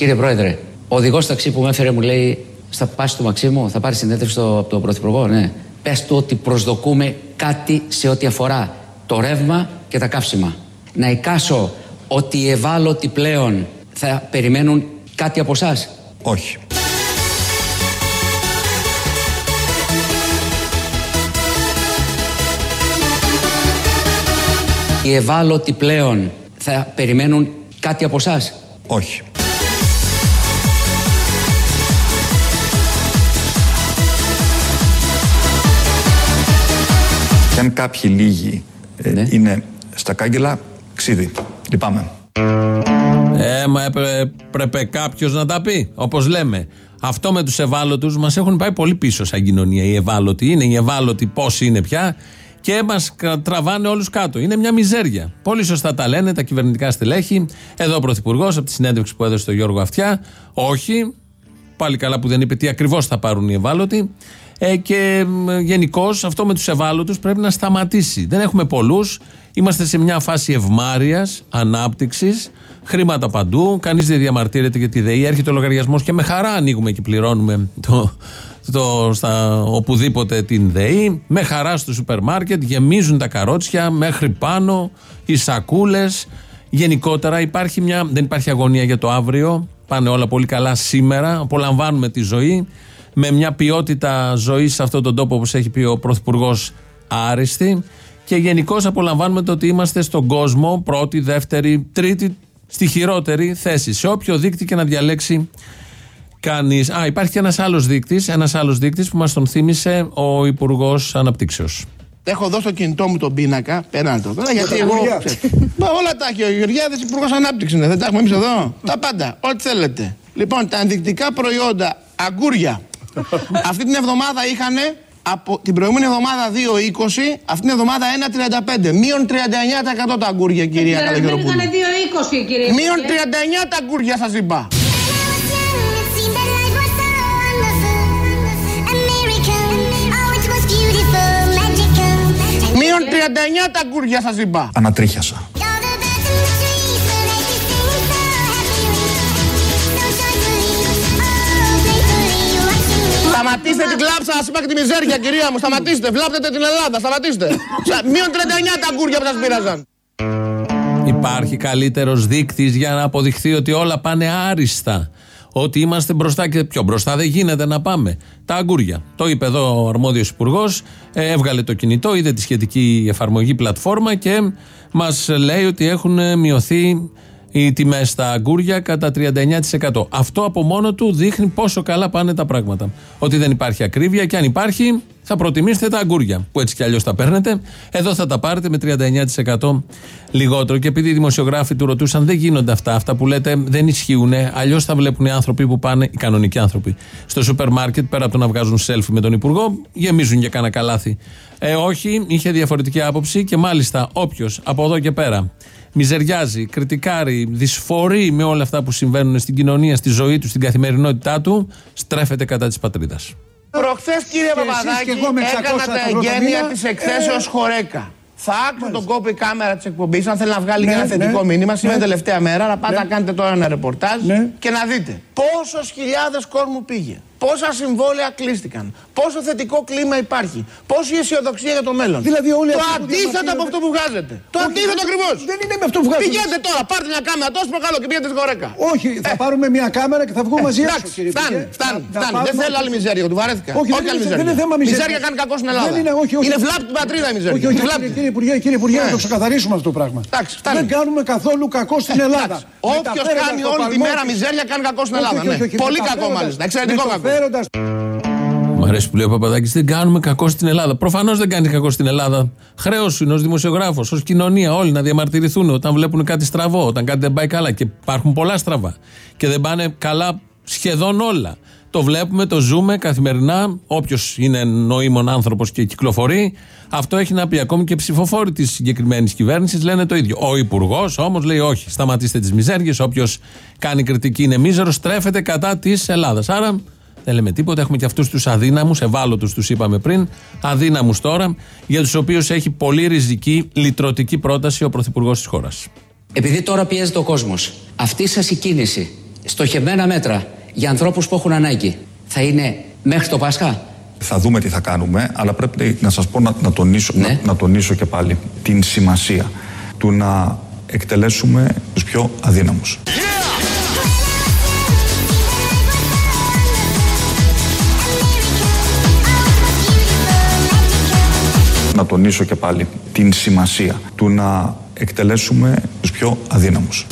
Κύριε Πρόεδρε, ο οδηγός ταξί που με έφερε μου λέει: Θα πα στο Μαξίμου, θα πάρει συνέντευξη στο, από τον Πρωθυπουργό. Ναι. Πες του ότι προσδοκούμε κάτι σε ό,τι αφορά το ρεύμα και τα καύσιμα. Να εικάσω ότι οι ευάλωτοι πλέον θα περιμένουν κάτι από εσά. Όχι. Οι ευάλωτοι πλέον θα περιμένουν κάτι από εσά. Όχι. Και αν κάποιοι λίγοι ε, Ναι. είναι στα κάγκελα, ξύδι. Λυπάμαι. Ε, μα έπρεπε, έπρεπε κάποιος να τα πει. Όπως λέμε. Αυτό με τους ευάλωτους μας έχουν πάει πολύ πίσω σαν κοινωνία. Οι ευάλωτοι είναι οι ευάλωτοι πόσοι είναι πια και μας τραβάνε όλους κάτω. Είναι μια μιζέρια. Πολύ σωστά τα λένε τα κυβερνητικά στελέχη. Εδώ ο Πρωθυπουργός από τη συνέντευξη που έδωσε στο Γιώργο Αυτιά. Όχι. Πάλι καλά που δεν είπε τι ακριβώς θα πάρουν οι ευάλωτοι. Ε, και γενικώς αυτό με τους ευάλωτους πρέπει να σταματήσει. Δεν έχουμε πολλούς. Είμαστε σε μια φάση ευμάρεια, ανάπτυξης, χρήματα παντού. Κανείς δεν διαμαρτύρεται για τη ΔΕΗ. Έρχεται ο λογαριασμός και με χαρά ανοίγουμε και πληρώνουμε το, το, στα, οπουδήποτε την ΔΕΗ. Με χαρά στο σούπερ μάρκετ γεμίζουν τα καρότσια μέχρι πάνω, οι σακούλες. Γενικότερα υπάρχει μια, δεν υπάρχει αγωνία για το αύριο. Πάνε όλα πολύ καλά σήμερα. Απολαμβάνουμε τη ζωή με μια ποιότητα ζωής σε αυτόν τον τόπο, όπως έχει πει ο Πρωθυπουργός, άριστη. Και γενικώ απολαμβάνουμε το ότι είμαστε στον κόσμο πρώτη, δεύτερη, τρίτη, στη χειρότερη θέση. Σε όποιο δείκτη και να διαλέξει κανείς. Α, υπάρχει και ένας άλλος δείκτης, ένας άλλος δείκτης που μας τον θύμισε ο Υπουργός Αναπτύξεως. Έχω δώσει στο κινητό μου τον πίνακα. Πέραν το τώρα, γιατί εγώ. Μα όλα τα έχει ο Γεωργιάδης Υπουργός Ανάπτυξης είναι. Δεν τα έχουμε εμείς εδώ. τα πάντα. Ό,τι θέλετε. Λοιπόν, τα ενδεικτικά προϊόντα αγκούρια. Αυτή την εβδομάδα είχαν από την προηγούμενη εβδομάδα 2,20, αυτή την εβδομάδα 1,35. Μείον 39% τα αγκούρια, κυρία Καλαγεροπούλου. Ήταν 2,20 κύριε. Μείον 39 τα αγκούρια σας είπα. Μείον 39 τα αγκούρια σας είπα. Ανατρίχιασα. Σταματήστε την κλάψα, σα είπα και τη μιζέρια, κυρία μου. Σταματήστε, βλάπτετε την Ελλάδα, σταματήστε. Σα- Μείον 39 τα αγκούρια που σας πήραζαν. Υπάρχει καλύτερος δείκτης για να αποδειχθεί ότι όλα πάνε άριστα. Ότι είμαστε μπροστά και πιο μπροστά δεν γίνεται να πάμε. Τα αγκούρια. Το είπε εδώ ο αρμόδιος υπουργός, έβγαλε το κινητό, είδε τη σχετική εφαρμογή πλατφόρμα και μας λέει ότι έχουν μειωθεί οι τιμές στα αγκούρια κατά 39%. Αυτό από μόνο του δείχνει πόσο καλά πάνε τα πράγματα. Ότι δεν υπάρχει ακρίβεια και αν υπάρχει, θα προτιμήσετε τα αγκούρια που έτσι κι αλλιώς τα παίρνετε. Εδώ θα τα πάρετε με 39% λιγότερο. Και επειδή οι δημοσιογράφοι του ρωτούσαν, δεν γίνονται αυτά. Αυτά που λέτε δεν ισχύουν. Αλλιώς θα βλέπουν οι άνθρωποι που πάνε, οι κανονικοί άνθρωποι, στο σούπερ μάρκετ πέρα από το να βγάζουν selfie με τον Υπουργό, γεμίζουν για κάνα καλάθι. Ε, όχι, είχε διαφορετική άποψη και μάλιστα όποιος από εδώ και πέρα μιζεριάζει, κριτικάρει, δυσφορεί με όλα αυτά που συμβαίνουν στην κοινωνία, στη ζωή του, στην καθημερινότητά του, στρέφεται κατά της πατρίδας. Προχθές, κύριε Και εσείς Παπαδάκη, και εγώ με 600 έκανα τα ευρώ το εγγένεια μήνα. της εκθέσεως Ε, Χορέκα. Θα άκουσα τον κόπο η κάμερα της εκπομπής, αν θέλει να βγάλει Ναι, και ένα θετικό ναι, μήνυμα. Σήμερα ναι. τελευταία μέρα, να πάτε Ναι. να κάνετε τώρα ένα ρεπορτάζ Ναι. και να δείτε πόσες χιλιάδες κόσμου πήγε. Πόσα συμβόλαια κλείστηκαν. Πόσο θετικό κλίμα υπάρχει. Πόση αισιοδοξία για το μέλλον. Δηλαδή όλοι το αυτοί που αντίθετο διαμαρτύρονται- από αυτό που βγάζετε. Το Όχι, αντίθετο δεν- ακριβώς. δεν είναι με αυτό που βγάζετε. Πηγαίνετε τώρα, πάρτε μια κάμερα τόσο προκαλώ και πήγαινε στη Χορέκα. Όχι, θα πάρουμε μια κάμερα και θα βγούμε μαζί έξω, Ε, Εντάξει, κύριε φτάνει, Υπουργέ. φτάνει, Να- να φτάνει. Δεν πάρουμε- θέλω άλλη μιζέρια, του βαρέθηκα. Όχι, δεν άλλη είναι- μιζέρια. δεν είναι θέμα μιζέρια. Μιζέρια κάνει κακό στην Ελλάδα. Δεν είναι, όχι, όχι. Είναι βλάπτη την πατρίδα η μιζέρια. Όχι, όχι, Τη κύριε, βλάπτει. κύριε Υπουργέ, κύριε Υπουργέ, Ναι. να το ξεκαθαρίσουμε αυτό το πράγμα. Εντάξει, φτάνει. Δεν κάνουμε καθόλου κακό στην Ελλάδα. Όποιος Μεταφέροντας κάνει το όλη τη παλμό μέρα της- μιζέρια κάνει κακό στην Όχι, Ελλάδα. όχι, ναι. όχι, όχι, Πολύ κακό μεταφέροντας- μάλιστα. Εξαιρετικό κακό. Μεταφέροντας Μου αρέσει που λέει ο Παπαδάκης, δεν κάνουμε κακό στην Ελλάδα. Προφανώς δεν κάνει κακό στην Ελλάδα. Χρέος σου είναι ως δημοσιογράφος, ως κοινωνία, όλοι να διαμαρτυρηθούν όταν βλέπουν κάτι στραβό, όταν κάτι δεν πάει καλά. Και υπάρχουν πολλά στραβά. Και δεν πάνε καλά σχεδόν όλα. Το βλέπουμε, το ζούμε καθημερινά. Όποιος είναι νοήμων άνθρωπος και κυκλοφορεί, αυτό έχει να πει. Ακόμη και ψηφοφόροι της συγκεκριμένης κυβέρνησης λένε το ίδιο. Ο Υπουργός όμως λέει όχι, σταματήστε τις μιζέριες. Όποιος κάνει κριτική είναι μίζερος, στρέφεται κατά της Ελλάδας. Άρα δεν λέμε τίποτα. Έχουμε και αυτούς τους αδύναμους, ευάλωτους τους είπαμε πριν, αδύναμους τώρα, για τους οποίους έχει πολύ ριζική λυτρωτική πρόταση ο Πρωθυπουργός της χώρας. Επειδή τώρα πιέζεται ο κόσμος, αυτή σας η κίνηση στοχευμένα μέτρα για ανθρώπους που έχουν ανάγκη θα είναι μέχρι το Πάσχα; Θα δούμε τι θα κάνουμε, αλλά πρέπει να σας πω να, να, τονίσω, Ναι. να, να τονίσω και πάλι την σημασία του να εκτελέσουμε τους πιο αδύναμους. Να τονίσω και πάλι την σημασία του να εκτελέσουμε τους πιο αδύναμους.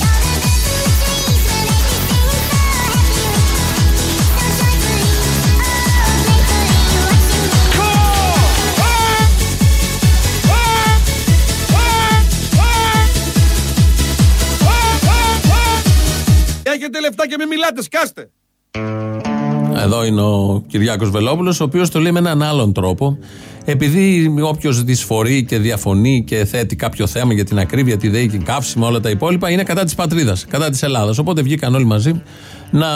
Έχετε λεφτά και μην μιλάτε, σκάστε. Εδώ είναι ο Κυριάκος Βελόπουλος, ο οποίος το λέει με έναν άλλον τρόπο. Επειδή όποιος δυσφορεί και διαφωνεί και θέτει κάποιο θέμα για την ακρίβεια, τη ΔΕΗ και καύσιμα, όλα τα υπόλοιπα, είναι κατά της πατρίδας, κατά της Ελλάδας. Οπότε βγήκαν όλοι μαζί να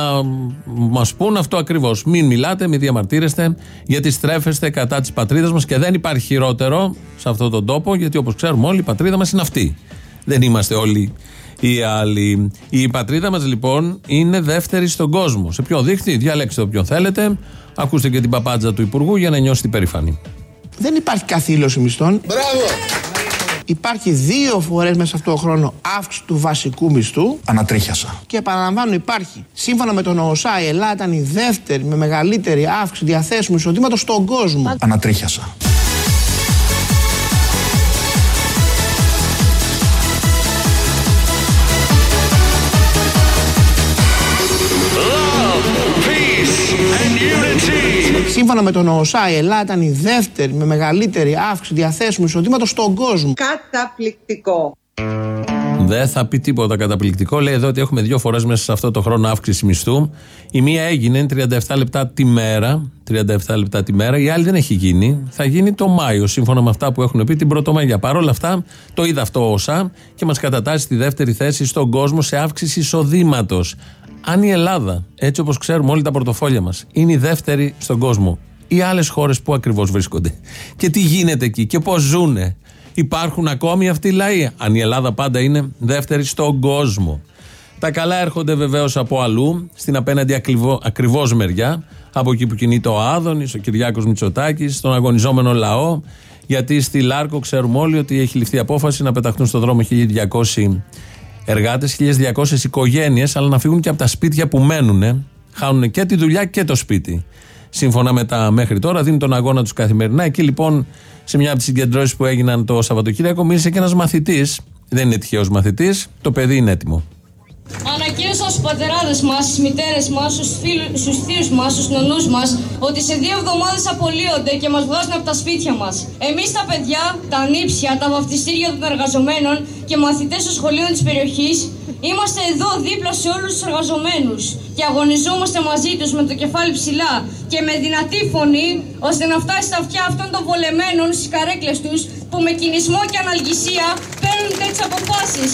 μας πούν αυτό ακριβώς. Μην μιλάτε, μην διαμαρτύρεστε, γιατί στρέφεστε κατά της πατρίδας μας και δεν υπάρχει χειρότερο σε αυτόν τον τόπο, γιατί όπως ξέρουμε όλοι, η πατρίδα μας είναι αυτή. Δεν είμαστε όλοι οι άλλοι. Η πατρίδα μας λοιπόν είναι δεύτερη στον κόσμο. Σε ποιο δείχτη, διαλέξτε όποιον θέλετε. Ακούστε και την παπάντζα του Υπουργού για να νιώσετε υπερήφανοι. Δεν υπάρχει καθήλωση μισθών. Μπράβο! Υπάρχει δύο φορές μέσα σε αυτό το χρόνο αύξηση του βασικού μισθού Ανατρίχιασα. και επαναλαμβάνω υπάρχει. Σύμφωνα με τον ΟΣΑ η Ελλάδα ήταν η δεύτερη με μεγαλύτερη αύξηση διαθέσιμου εισοδήματος στον κόσμο. Ανατρίχιασα. Σύμφωνα με τον ΟΣΑ η Ελλάδα ήταν η δεύτερη με μεγαλύτερη αύξηση διαθέσιμου εισοδήματος στον κόσμο. Καταπληκτικό. Δεν θα πει τίποτα καταπληκτικό. Λέει εδώ ότι έχουμε δύο φορές μέσα σε αυτό το χρόνο αύξηση μισθού. Η μία έγινε είναι 37 λεπτά τη μέρα. 37 λεπτά τη μέρα. Η άλλη δεν έχει γίνει. Θα γίνει το Μάιο, σύμφωνα με αυτά που έχουν πει την Πρωτομαγιά. Παρ' όλα αυτά, το είδα αυτό ο ΩΣΑ και μας κατατάσσει στη δεύτερη θέση στον κόσμο σε αύξηση εισοδήματος. Αν η Ελλάδα, έτσι όπως ξέρουμε όλοι τα πορτοφόλια μας, είναι η δεύτερη στον κόσμο, οι άλλες χώρες που ακριβώς βρίσκονται; Και τι γίνεται εκεί και πώς ζουνε. Υπάρχουν ακόμη αυτοί οι λαοί; Αν η Ελλάδα πάντα είναι δεύτερη στον κόσμο. Τα καλά έρχονται βεβαίως από αλλού, στην απέναντι ακριβώ μεριά, από εκεί που κινείται ο Άδωνης, ο Κυριάκος Μητσοτάκης, στον αγωνιζόμενο λαό. Γιατί στη Λάρκο ξέρουμε όλοι ότι έχει ληφθεί απόφαση να πεταχτούν στον δρόμο 1200 εργάτες, 1200 οικογένειες, αλλά να φύγουν και από τα σπίτια που μένουν. Χάνουν και τη δουλειά και το σπίτι. Σύμφωνα με τα μέχρι τώρα, δίνουν τον αγώνα τους καθημερινά. Εκεί λοιπόν, σε μια από τις συγκεντρώσεις που έγιναν το Σαββατοκύριακο, μίλησε και ένας μαθητής. Δεν είναι τυχαίος μαθητής, το παιδί είναι έτοιμο. Ανακοίνωσα στους πατεράδες μας, στις μητέρες μας, στους, φίλους, στους θείους μας, στους νονούς μας ότι σε δύο εβδομάδες απολύονται και μας βγάζουν από τα σπίτια μας. Εμείς τα παιδιά, τα νύψια, τα βαφτιστήρια των εργαζομένων και μαθητές των σχολείων της περιοχής είμαστε εδώ δίπλα σε όλους τους εργαζομένους και αγωνιζόμαστε μαζί τους με το κεφάλι ψηλά και με δυνατή φωνή ώστε να φτάσει στα αυτιά αυτών των βολεμένων στις καρέκλες τους που με κινησμό και αναλγησία παίρνουν τέτοιες αποφάσεις.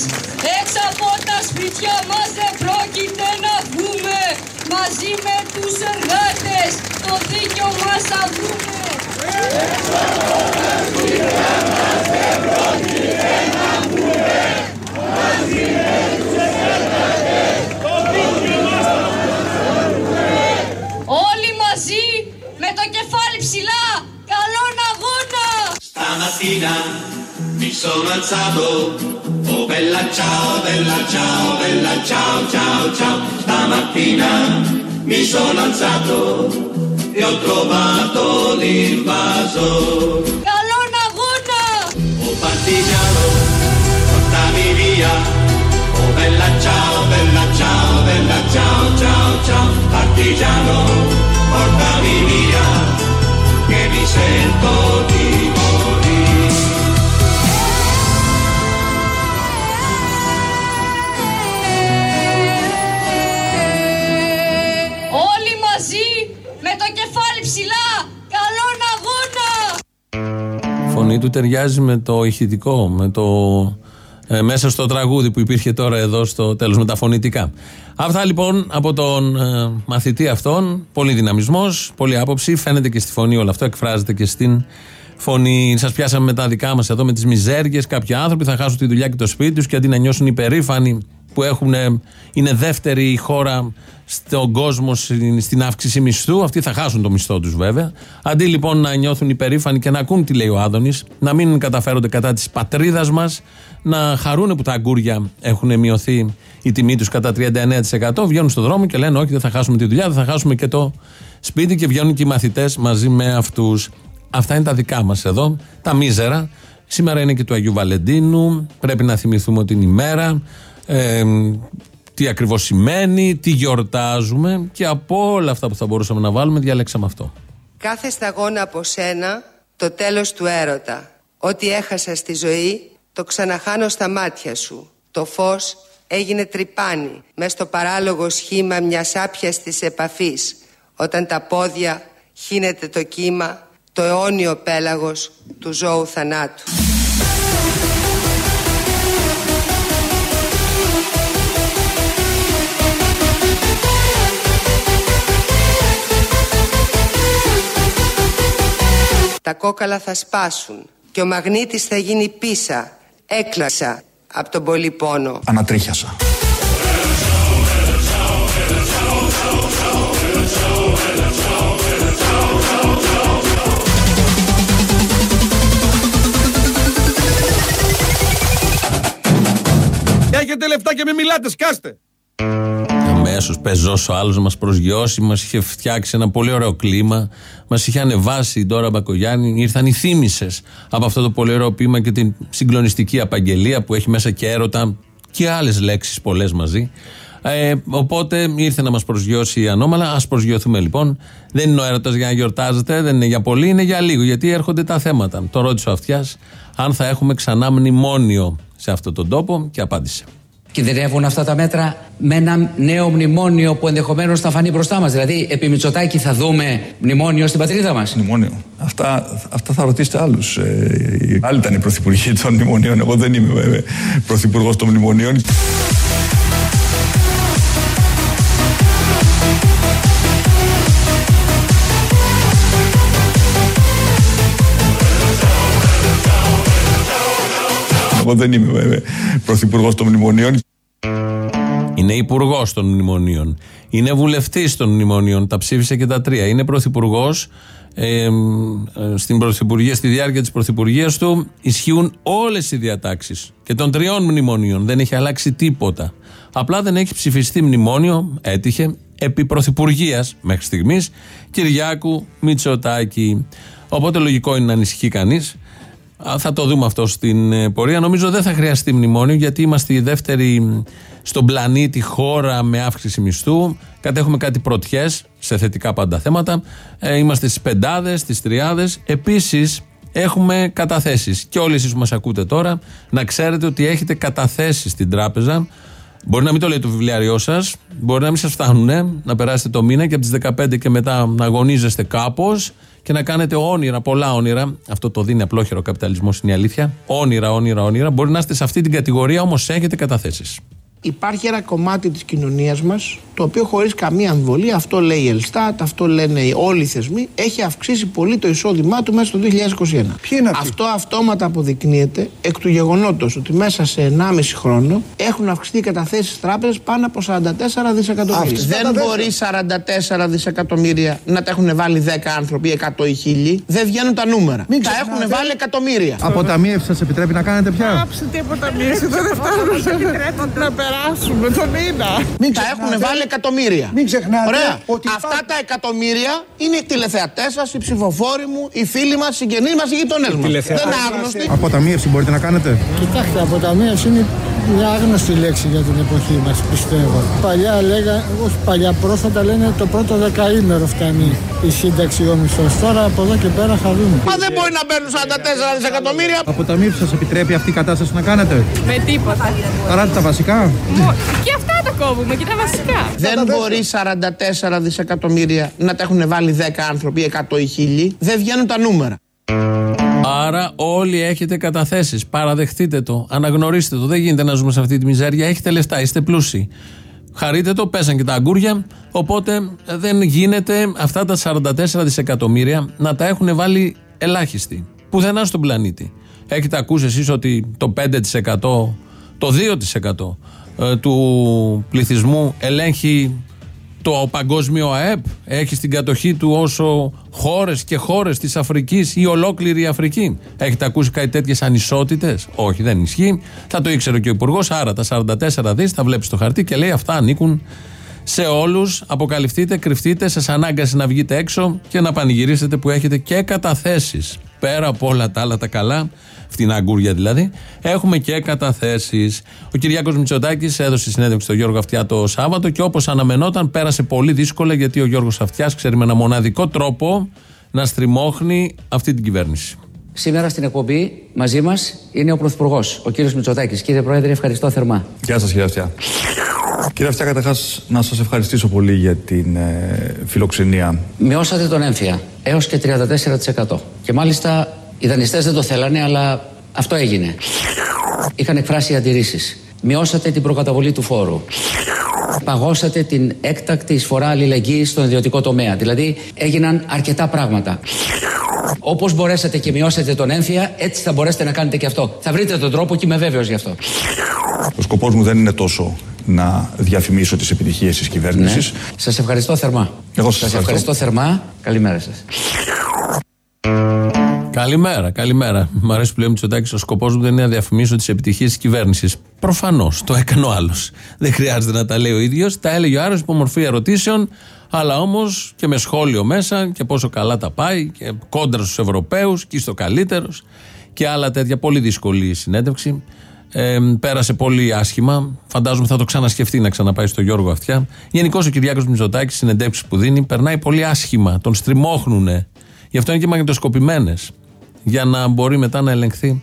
Έξω από τα σπίτια μας δεν πρόκειται να βγούμε μαζί με τους εργάτες. Το δίκιο μας θα βρούμε. Όλοι mattina mi sono alzato, oh bella ciao, bella ciao, bella ciao, ciao, ciao, stamattina mi sono alzato e ho trovato l'invaso. Allora, buona! Oh partigiano, portami via, oh bella ciao, bella ciao, bella ciao, ciao, ciao, partigiano, portami via, che mi sento di φωνή του ταιριάζει με το ηχητικό, με το ε, μέσα στο τραγούδι που υπήρχε τώρα εδώ στο τέλος με τα φωνητικά. Αυτά λοιπόν από τον ε, μαθητή αυτόν, πολύ δυναμισμός, πολύ άποψη, φαίνεται και στη φωνή όλο αυτό, εκφράζεται και στην φωνή. Σας πιάσαμε με τα δικά μας εδώ με τις μιζέριες, κάποιοι άνθρωποι θα χάσουν τη δουλειά και το σπίτι τους και αντί να νιώσουν υπερήφανοι που έχουν, είναι δεύτερη χώρα στον κόσμο στην στην αύξηση μισθού. Αυτοί θα χάσουν το μισθό τους βέβαια. Αντί λοιπόν να νιώθουν υπερήφανοι και να ακούν τι λέει ο Άδωνης, να μην καταφέρονται κατά της πατρίδας μας, να χαρούν που τα αγκούρια έχουν μειωθεί η τιμή τους κατά 39%, βγαίνουν στον δρόμο και λένε: Όχι, δεν θα χάσουμε τη δουλειά, δεν θα χάσουμε και το σπίτι και βγαίνουν και οι μαθητές μαζί με αυτούς. Αυτά είναι τα δικά μας εδώ, τα μίζερα. Σήμερα είναι και του Αγίου Βαλεντίνου. Πρέπει να θυμηθούμε ότι είναι η μέρα. Ε, τι ακριβώς σημαίνει, τι γιορτάζουμε και από όλα αυτά που θα μπορούσαμε να βάλουμε, διαλέξαμε αυτό. Κάθε σταγόνα από σένα το τέλος του έρωτα. Ό,τι έχασα στη ζωή το ξαναχάνω στα μάτια σου. Το φως έγινε τρυπάνι μες στο παράλογο σχήμα μιας άπιαστης επαφής όταν τα πόδια χύνεται το κύμα το αιώνιο πέλαγος του ζώου θανάτου. Τα κόκαλα θα σπάσουν και ο μαγνήτης θα γίνει πίσα. Έκλασα από τον πολύ πόνο. Ανατρίχιασα. Έχετε λεφτά και μην μιλάτε, σκάστε. Αμέσω πεζό ο άλλος μας προσγειώσει, μας είχε φτιάξει ένα πολύ ωραίο κλίμα, μας είχε ανεβάσει η Ντόρα Μπακογιάννη. Ήρθαν οι θύμησες από αυτό το πολύ ωραίο ποίημα και την συγκλονιστική απαγγελία που έχει μέσα και έρωτα και άλλες λέξεις πολλές μαζί. Ε, οπότε ήρθε να μας προσγειώσει ανώμαλα. Α προσγειωθούμε λοιπόν. Δεν είναι ο έρωτας για να γιορτάζετε, δεν είναι για πολύ, είναι για λίγο. Γιατί έρχονται τα θέματα. Το ρώτησε ο Αυτιάς αν θα έχουμε ξανά μνημόνιο σε αυτόν τον τόπο και απάντησε. Κινδυνεύουν αυτά τα μέτρα με ένα νέο μνημόνιο που ενδεχομένως θα φανεί μπροστά μας. Δηλαδή, επί Μητσοτάκη θα δούμε μνημόνιο στην πατρίδα μας. Μνημόνιο. Αυτά, αυτά θα ρωτήσετε άλλους. Ε, άλλοι ήταν οι πρωθυπουργοί των μνημονίων. Εγώ δεν είμαι βέβαια πρωθυπουργός των μνημονίων. Εγώ δεν είμαι βέβαια πρωθυπουργός των μνημονίων. Είναι υπουργός των μνημονίων. Είναι βουλευτής των μνημονίων. Τα ψήφισε και τα τρία. Είναι πρωθυπουργός. Ε, ε, στην πρωθυπουργία, στη διάρκεια της πρωθυπουργίας του ισχύουν όλες οι διατάξεις και των τριών μνημονίων. Δεν έχει αλλάξει τίποτα. Απλά δεν έχει ψηφιστεί μνημόνιο, έτυχε, επί πρωθυπουργίας μέχρι στιγμής Κυριάκου Μητσοτάκη. Οπότε λογικό είναι να ανησυχεί κανείς. Θα το δούμε αυτό στην ε, πορεία. Νομίζω δεν θα χρειαστεί μνημόνιο γιατί είμαστε η δεύτερη μ, στον πλανήτη χώρα με αύξηση μισθού. Κατέχουμε κάτι πρωτιές σε θετικά πάντα θέματα. Ε, είμαστε στις πεντάδες, στις τριάδες. Επίσης έχουμε καταθέσεις. Και όλοι εσείς που μας ακούτε τώρα, να ξέρετε ότι έχετε καταθέσεις στην τράπεζα. Μπορεί να μην το λέει το βιβλιάριό σας, μπορεί να μην σας φτάνουν, να περάσετε το μήνα και από τις 15 και μετά να αγωνίζεστε κάπως και να κάνετε όνειρα, πολλά όνειρα. Αυτό το δίνει απλόχερο ο καπιταλισμός, είναι η αλήθεια. Όνειρα, όνειρα, όνειρα. Μπορεί να είστε σε αυτή την κατηγορία, όμως έχετε καταθέσεις. Υπάρχει ένα κομμάτι της κοινωνίας μας το οποίο χωρίς καμία αμφιβολία, αυτό λέει η Ελστάτ, αυτό λένε όλοι οι θεσμοί, έχει αυξήσει πολύ το εισόδημά του μέσα στο 2021. Ποιοι είναι αυτοί; Αυτό αυτόματα αποδεικνύεται εκ του γεγονότος ότι μέσα σε 1,5 χρόνο έχουν αυξηθεί οι καταθέσεις στις τράπεζες πάνω από 44 δισεκατομμύρια. Αυτές Δεν τα μπορεί 44 δισεκατομμύρια να τα έχουν βάλει 10 άνθρωποι, 100 ή 1000. Δεν βγαίνουν τα νούμερα. Μην τα ξεχνάτε- έχουν βάλει εκατομμύρια. Αποταμίευση σας επιτρέπει να κάνετε πια; Άψε τίποτα μίση, δεν φτάνουμε να περάσουμε το μήνα. Μην Τα ξεχνάτε- έχουν βάλει εκατομμύρια. Μην ξεχνάτε Ωραία. ότι Αυτά υπάρχουν- τα εκατομμύρια είναι οι τηλεθεατές σα, οι ψηφοφόροι μου, οι φίλοι μας, οι συγγενείς μας, οι γειτονές μας. Δεν είναι άγνωστοι. Αποταμίευση μπορείτε να κάνετε. Κοιτάξτε, αποταμίευση είναι μια άγνωστη λέξη για την εποχή μας, πιστεύω. Παλιά λέγα, όχι παλιά, πρόσφατα λένε το πρώτο δεκαήμερο φτάνει η σύνταξη ο μισθός. Τώρα από εδώ και πέρα θα δούμε. Μα δεν μπορεί να παίρνουν 44 δισεκατομμύρια. Αποταμίευση σας επιτρέπει αυτή η κατάσταση να κάνετε; Με τίποτα. Παράτε τα βασικά; Και αυτά τα κόβουμε και τα βασικά. Δεν μπορεί 44 δισεκατομμύρια να τα έχουν βάλει 10 άνθρωποι, 100 ή 1000. Δεν βγαίνουν τα νούμερα. Άρα όλοι έχετε καταθέσεις. Παραδεχτείτε το. Αναγνωρίστε το. Δεν γίνεται να ζούμε σε αυτή τη μιζέρια. Έχετε λεφτά. Είστε πλούσιοι. Χαρείτε το. Πέσαν και τα αγκούρια. Οπότε ε, δεν γίνεται αυτά τα 44 δισεκατομμύρια να τα έχουν βάλει ελάχιστοι. Πουθενά στον πλανήτη. Έχετε ακούσει εσείς ότι το 5%, το 2% ε, του πληθυσμού ελέγχει το παγκόσμιο ΑΕΠ, έχει στην κατοχή του όσο χώρες και χώρες της Αφρικής ή ολόκληρη η Αφρική. Έχετε ακούσει κάτι τέτοιες ανισότητες; Όχι, δεν ισχύει. Θα το ήξερε και ο Υπουργός. Άρα τα 44 δις τα βλέπεις στο χαρτί και λέει αυτά ανήκουν σε όλους. Αποκαλυφθείτε, κρυφτείτε, σας ανάγκασε να βγείτε έξω και να πανηγυρίσετε που έχετε και καταθέσεις. Πέρα από όλα τα άλλα τα καλά, φτηνά αγκούρια δηλαδή, έχουμε και καταθέσεις. Ο Κυριάκος Μητσοτάκης έδωσε συνέντευξη στο Γιώργο Αυτιά το Σάββατο και όπως αναμενόταν, πέρασε πολύ δύσκολα γιατί ο Γιώργος Αυτιάς ξέρει με ένα μοναδικό τρόπο να στριμώχνει αυτή την κυβέρνηση. Σήμερα στην εκπομπή μαζί μας είναι ο Πρωθυπουργός, ο κύριος Μητσοτάκης. Κύριε Πρόεδρε, ευχαριστώ θερμά. Γεια σας, κύριε Αυτιά. Κύριε Αυτιά, καταρχάς να σας ευχαριστήσω πολύ για την ε, φιλοξενία. Μειώσατε τον έμφυα έως και 34%. Και μάλιστα οι δανειστές δεν το θέλανε, αλλά αυτό έγινε. Είχαν εκφράσει αντιρρήσεις. Μειώσατε την προκαταβολή του φόρου. Παγώσατε την έκτακτη εισφορά αλληλεγγύης στον ιδιωτικό τομέα. Δηλαδή έγιναν αρκετά πράγματα. Όπως μπορέσατε και μειώσατε τον έμφυα, έτσι θα μπορέσετε να κάνετε και αυτό. Θα βρείτε τον τρόπο και είμαι βέβαιος γι' αυτό. Ο σκοπός μου δεν είναι τόσο να διαφημίσω τις επιτυχίες της κυβέρνησης. Ναι. Σας ευχαριστώ θερμά. Εγώ σας Σας ευχαριστώ. ευχαριστώ θερμά. Καλημέρα σας. Καλημέρα, καλημέρα. Μ' αρέσει που λέει ο Μητσοτάκης. Ο σκοπός μου δεν είναι να διαφημίσω τις επιτυχίες της κυβέρνησης. Προφανώς το έκανε ο άλλος. Δεν χρειάζεται να τα λέει ο ίδιος. Τα έλεγε ο άλλος υπό μορφή ερωτήσεων, αλλά όμως και με σχόλιο μέσα και πόσο καλά τα πάει και κόντρα στους Ευρωπαίους και στο καλύτερος και άλλα τέτοια. Πολύ δύσκολη συνέντευξη. Ε, πέρασε πολύ άσχημα. Φαντάζομαι θα το ξανασκεφτεί να ξαναπάει στο Γιώργο Αυτιά. Γενικώς ο Κυριάκος Μητσοτάκης, συνεντεύξεις που δίνει, περνάει πολύ άσχημα. Τον στριμώχνουνε. Γι' αυτό είναι και μαγνητοσκοπημένες. Για να μπορεί μετά να ελεγχθεί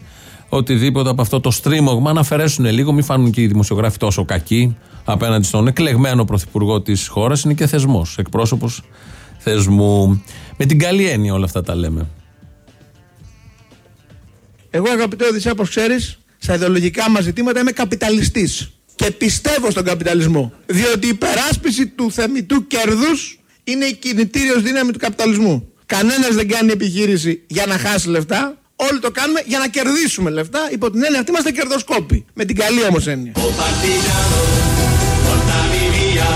οτιδήποτε από αυτό το στρίμωγμα, να αφαιρέσουν λίγο, μην φάνουν και οι δημοσιογράφοι τόσο κακοί απέναντι στον εκλεγμένο πρωθυπουργό της χώρας. Είναι και θεσμός, εκπρόσωπος θεσμού. Με την καλή έννοια όλα αυτά τα λέμε. Εγώ, αγαπητέ Οδυσσέα, όπως ξέρεις, στα ιδεολογικά μας ζητήματα είμαι καπιταλιστής. Και πιστεύω στον καπιταλισμό. Διότι η υπεράσπιση του θεμητού κέρδους είναι η κινητήριος δύναμη του καπιταλισμού. Κανένας δεν κάνει επιχείρηση για να χάσει λεφτά. Όλοι το κάνουμε για να κερδίσουμε λεφτά. Υπό την έννοια αυτή είμαστε κερδοσκόποι. Με την καλή όμως έννοια. Oh partigiano, portami via.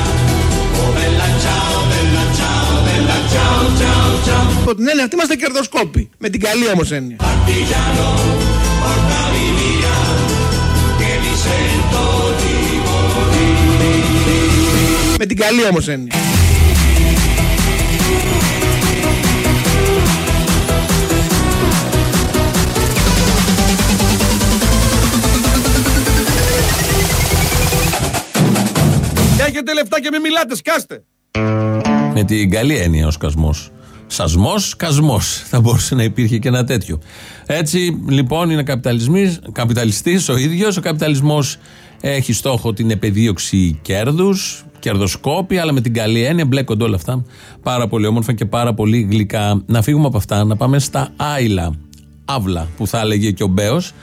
Oh bella ciao, bella ciao, bella ciao, ciao, ciao. Υπό την έννοια αυτή είμαστε κερδοσκόποι. Με την καλή όμως έννοια. Με την καλή όμως έννοια. Έχετε λεφτά και μην μιλάτε, σκάστε. Με την καλή έννοια ο σκασμός. Σασμός, κασμός. Θα μπορούσε να υπήρχε και ένα τέτοιο. Έτσι λοιπόν είναι καπιταλιστής ο ίδιος. Ο καπιταλισμός έχει στόχο την επεδίωξη κέρδους, κερδοσκόπη, αλλά με την καλή έννοια μπλέκονται όλα αυτά πάρα πολύ όμορφα και πάρα πολύ γλυκά. Να φύγουμε από αυτά, να πάμε στα άειλα. Αύλα που θα έλεγε και ο Μπέος,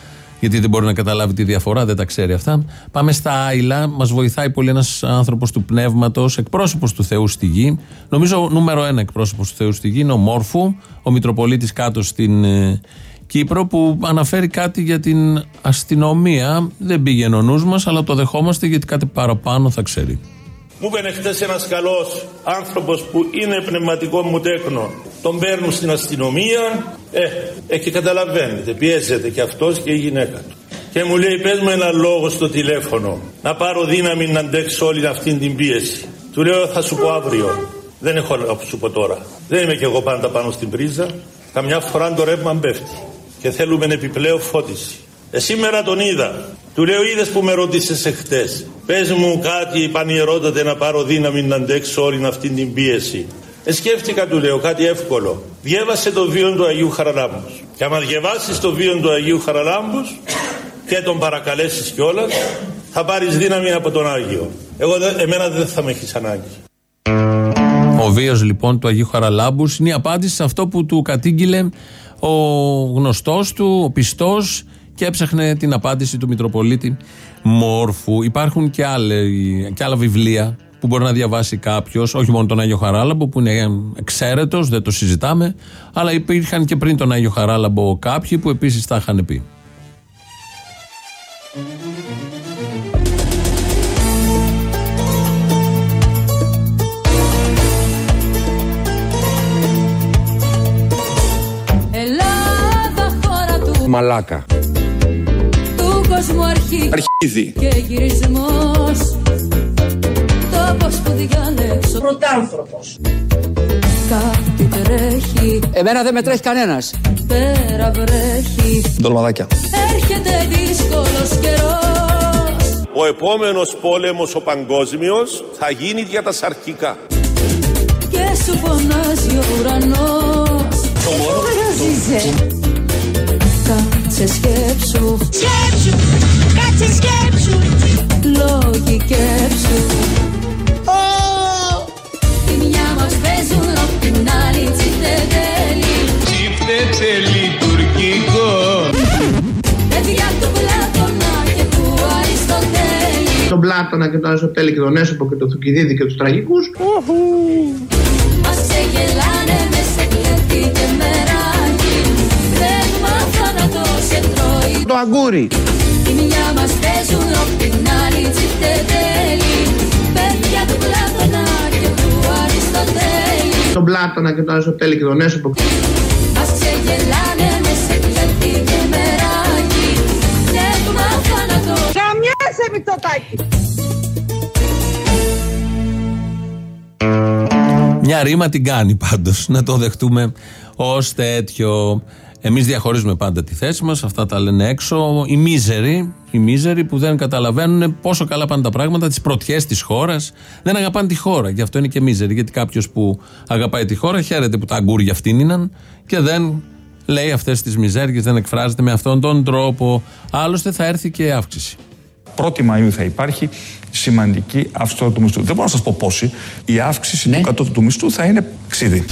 γιατί δεν μπορεί να καταλάβει τη διαφορά, δεν τα ξέρει αυτά. Πάμε στα άειλα. Μας βοηθάει πολύ ένας άνθρωπος του πνεύματος, εκπρόσωπος του Θεού στη γη. Νομίζω νούμερο ένα εκπρόσωπος του Θεού στη γη είναι ο Μόρφου, ο Μητροπολίτης κάτω στην ε, Κύπρο, που αναφέρει κάτι για την αστυνομία. Δεν πήγαινε ο νους μας, αλλά το δεχόμαστε γιατί κάτι παραπάνω θα ξέρει. Μου είπε χτε ένας καλός άνθρωπος που είναι πνευματικό μου τέκνο. Τον παίρνουν στην αστυνομία. Ε, ε, και καταλαβαίνετε, πιέζεται και αυτός και η γυναίκα του. Και μου λέει: Πες μου ένα λόγο στο τηλέφωνο. Να πάρω δύναμη να αντέξω όλη αυτή την πίεση. Του λέω: Θα σου πω αύριο. Δεν έχω να σου πω τώρα. Δεν είμαι κι εγώ πάντα πάνω στην πρίζα. Καμιά φορά το ρεύμα πέφτει. Και θέλουμε επιπλέον φώτιση. Ε, σήμερα τον είδα. Του λέω: Είδες που με ρώτησες εχθές. Πες μου κάτι πανιερότατε να πάρω δύναμη να αντέξω όλη αυτή την πίεση. Ε, σκέφτηκα, του λέω, κάτι εύκολο. Διέβασε το βίο του Αγίου Χαραλάμπους. Και άμα διαβάσεις το βίο του Αγίου Χαραλάμπους και τον παρακαλέσεις κιόλας, θα πάρεις δύναμη από τον Άγιο. Εγώ, δε- εμένα δεν θα με έχεις ανάγκη. Ο βίος λοιπόν του Αγίου Χαραλάμπους είναι η απάντηση σε αυτό που του κατήγγειλε ο γνωστός του, ο πιστός, και έψαχνε την απάντηση του Μητροπολίτη Μόρφου. Υπάρχουν και, άλλοι, και άλλα βιβλία που μπορεί να διαβάσει κάποιος, όχι μόνο τον Άγιο Χαράλαμπο που είναι εξαίρετος, δεν το συζητάμε, αλλά υπήρχαν και πριν τον Άγιο Χαράλαμπο κάποιοι που επίσης τα είχαν πει. Μαλάκα. Του κόσμου αρχή Αρχίδι. και γυρισμός Τόπος που διάλεξω Πρωτάνθρωπος Κάτι τρέχει Εμένα δεν με τρέχει κανένας. Πέρα βρέχει Ντολμαδάκια. Έρχεται δύσκολος καιρός Ο επόμενος πόλεμος ο παγκόσμιος θα γίνει για τα σαρκικά. Και σου φωνάζει ο ουρανός Ραζίζε Κάτσε σκέψου. Σκέψου, κάτσε σκέψου. Λόγοι σκέψου. Τη μια μας παίζουν απ' την άλλη τσιφτετέλη Τσιφτετέλη τουρκικό. Παιδιά του Πλάτωνα και του Αριστοτέλη. Τον Πλάτωνα και τον Αριστοτέλη και τον Έσωπο και τον Θουκυδίδη και τους τραγικούς. Μας Το αγκούρι. Τη μια μας παίζουν απ' την άλλη τσιφτετέλη Παιδιά του Πλάτωνα και του Αριστοτέλη Τον Πλάτωνα και τον Αριστοτέλη και τον Έσωπο. Μας ξεγελάνε μες σε κλέφτη και μεράκι Βλέπουμε θάνατο Καμιάσαι Μητσοτάκη Μια ρήμα την κάνει πάντως. Να το δεχτούμε ως τέτοιο. Εμείς διαχωρίζουμε πάντα τη θέση μας, αυτά τα λένε έξω. Οι μίζεροι, οι μίζεροι που δεν καταλαβαίνουν πόσο καλά πάνε τα πράγματα, τις πρωτιές της χώρας. Δεν αγαπάνε τη χώρα. Γι' αυτό είναι και μίζεροι. Γιατί κάποιος που αγαπάει τη χώρα χαίρεται που τα αγκούρια αυτήν είναι και δεν λέει αυτές τις μιζέριε, δεν εκφράζεται με αυτόν τον τρόπο. Άλλωστε θα έρθει και αύξηση. 1η Μαΐου θα υπάρχει σημαντική αύξηση του μισθού. Δεν μπορώ να σας πω πόση. Η αύξηση του κατώτατου μισθού θα είναι ξύδι.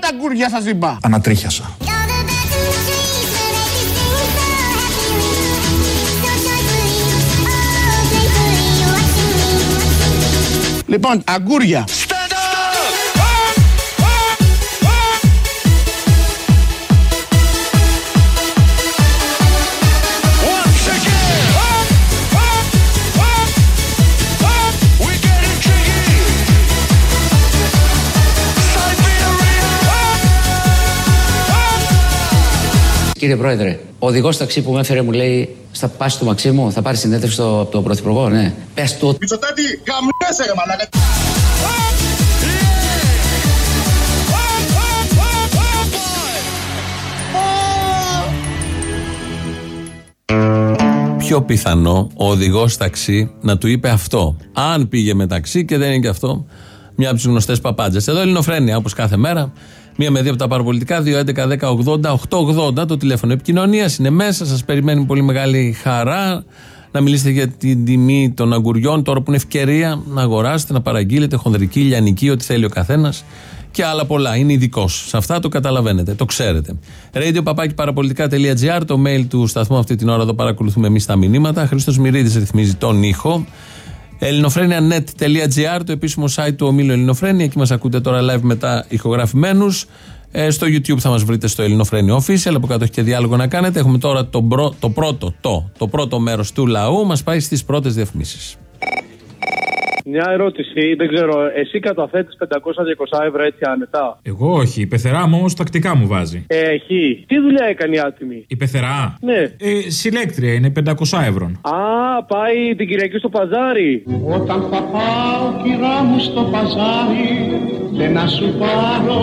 Τα αγκούρια σας είπα. Ανατρίχιασα. Λοιπόν, αγκούρια. Κύριε Πρόεδρε, ο οδηγός ταξί που με έφερε μου λέει στα πάση του Μαξίμου θα πάρεις συνέντευξη στο, από τον Πρωθυπουργό, ναι. Πες του. Μητσοτάτη, γαμνέσαι ρε μαλάκα. πιο πιθανό ο οδηγός ταξί να του είπε αυτό. Αν πήγε με ταξί και δεν είναι και αυτό, μια από τις γνωστές παπάντζες. Εδώ Ελληνοφρένια, όπως κάθε μέρα. Μία με δύο από τα παραπολιτικά, 2.11.10.80.880 το τηλέφωνο επικοινωνίας είναι μέσα. Σας περιμένει πολύ μεγάλη χαρά να μιλήσετε για την τιμή των αγκουριών. Τώρα που είναι ευκαιρία να αγοράσετε, να παραγγείλετε χονδρική, λιανική, ό,τι θέλει ο καθένας και άλλα πολλά. Είναι ειδικός. Σε αυτά το καταλαβαίνετε, το ξέρετε. Radio παραπολιτικά.gr, το mail του σταθμού αυτή την ώρα εδώ παρακολουθούμε εμείς τα μηνύματα. Χρήστος Μυρίδης ρυθμίζει τον ήχο. ελληνοφρένια.net.gr, το επίσημο site του ομίλου Ελληνοφρένια. Εκεί μας ακούτε τώρα live μετά ηχογραφημένους. Ε, στο YouTube θα μας βρείτε στο Ελληνοφρένια Official. Από κάτω έχει και διάλογο να κάνετε. Έχουμε τώρα το, μπρο, το πρώτο, το, το πρώτο μέρος του λαού. Μας πάει στις πρώτες διαφημίσεις. Μια ερώτηση, δεν ξέρω, εσύ καταθέτεις 500-200 ευρώ έτσι άνετα; Εγώ όχι. Η πεθερά μου όμως τακτικά μου βάζει. Ε, έχει. Τι δουλειά έκανε η άτιμη; Η πεθερά; Ναι. Ε, συλλέκτρια είναι 500 ευρώ. Α, πάει την Κυριακή στο παζάρι. Όταν θα πάω κυρά μου στο παζάρι και να σου πάρω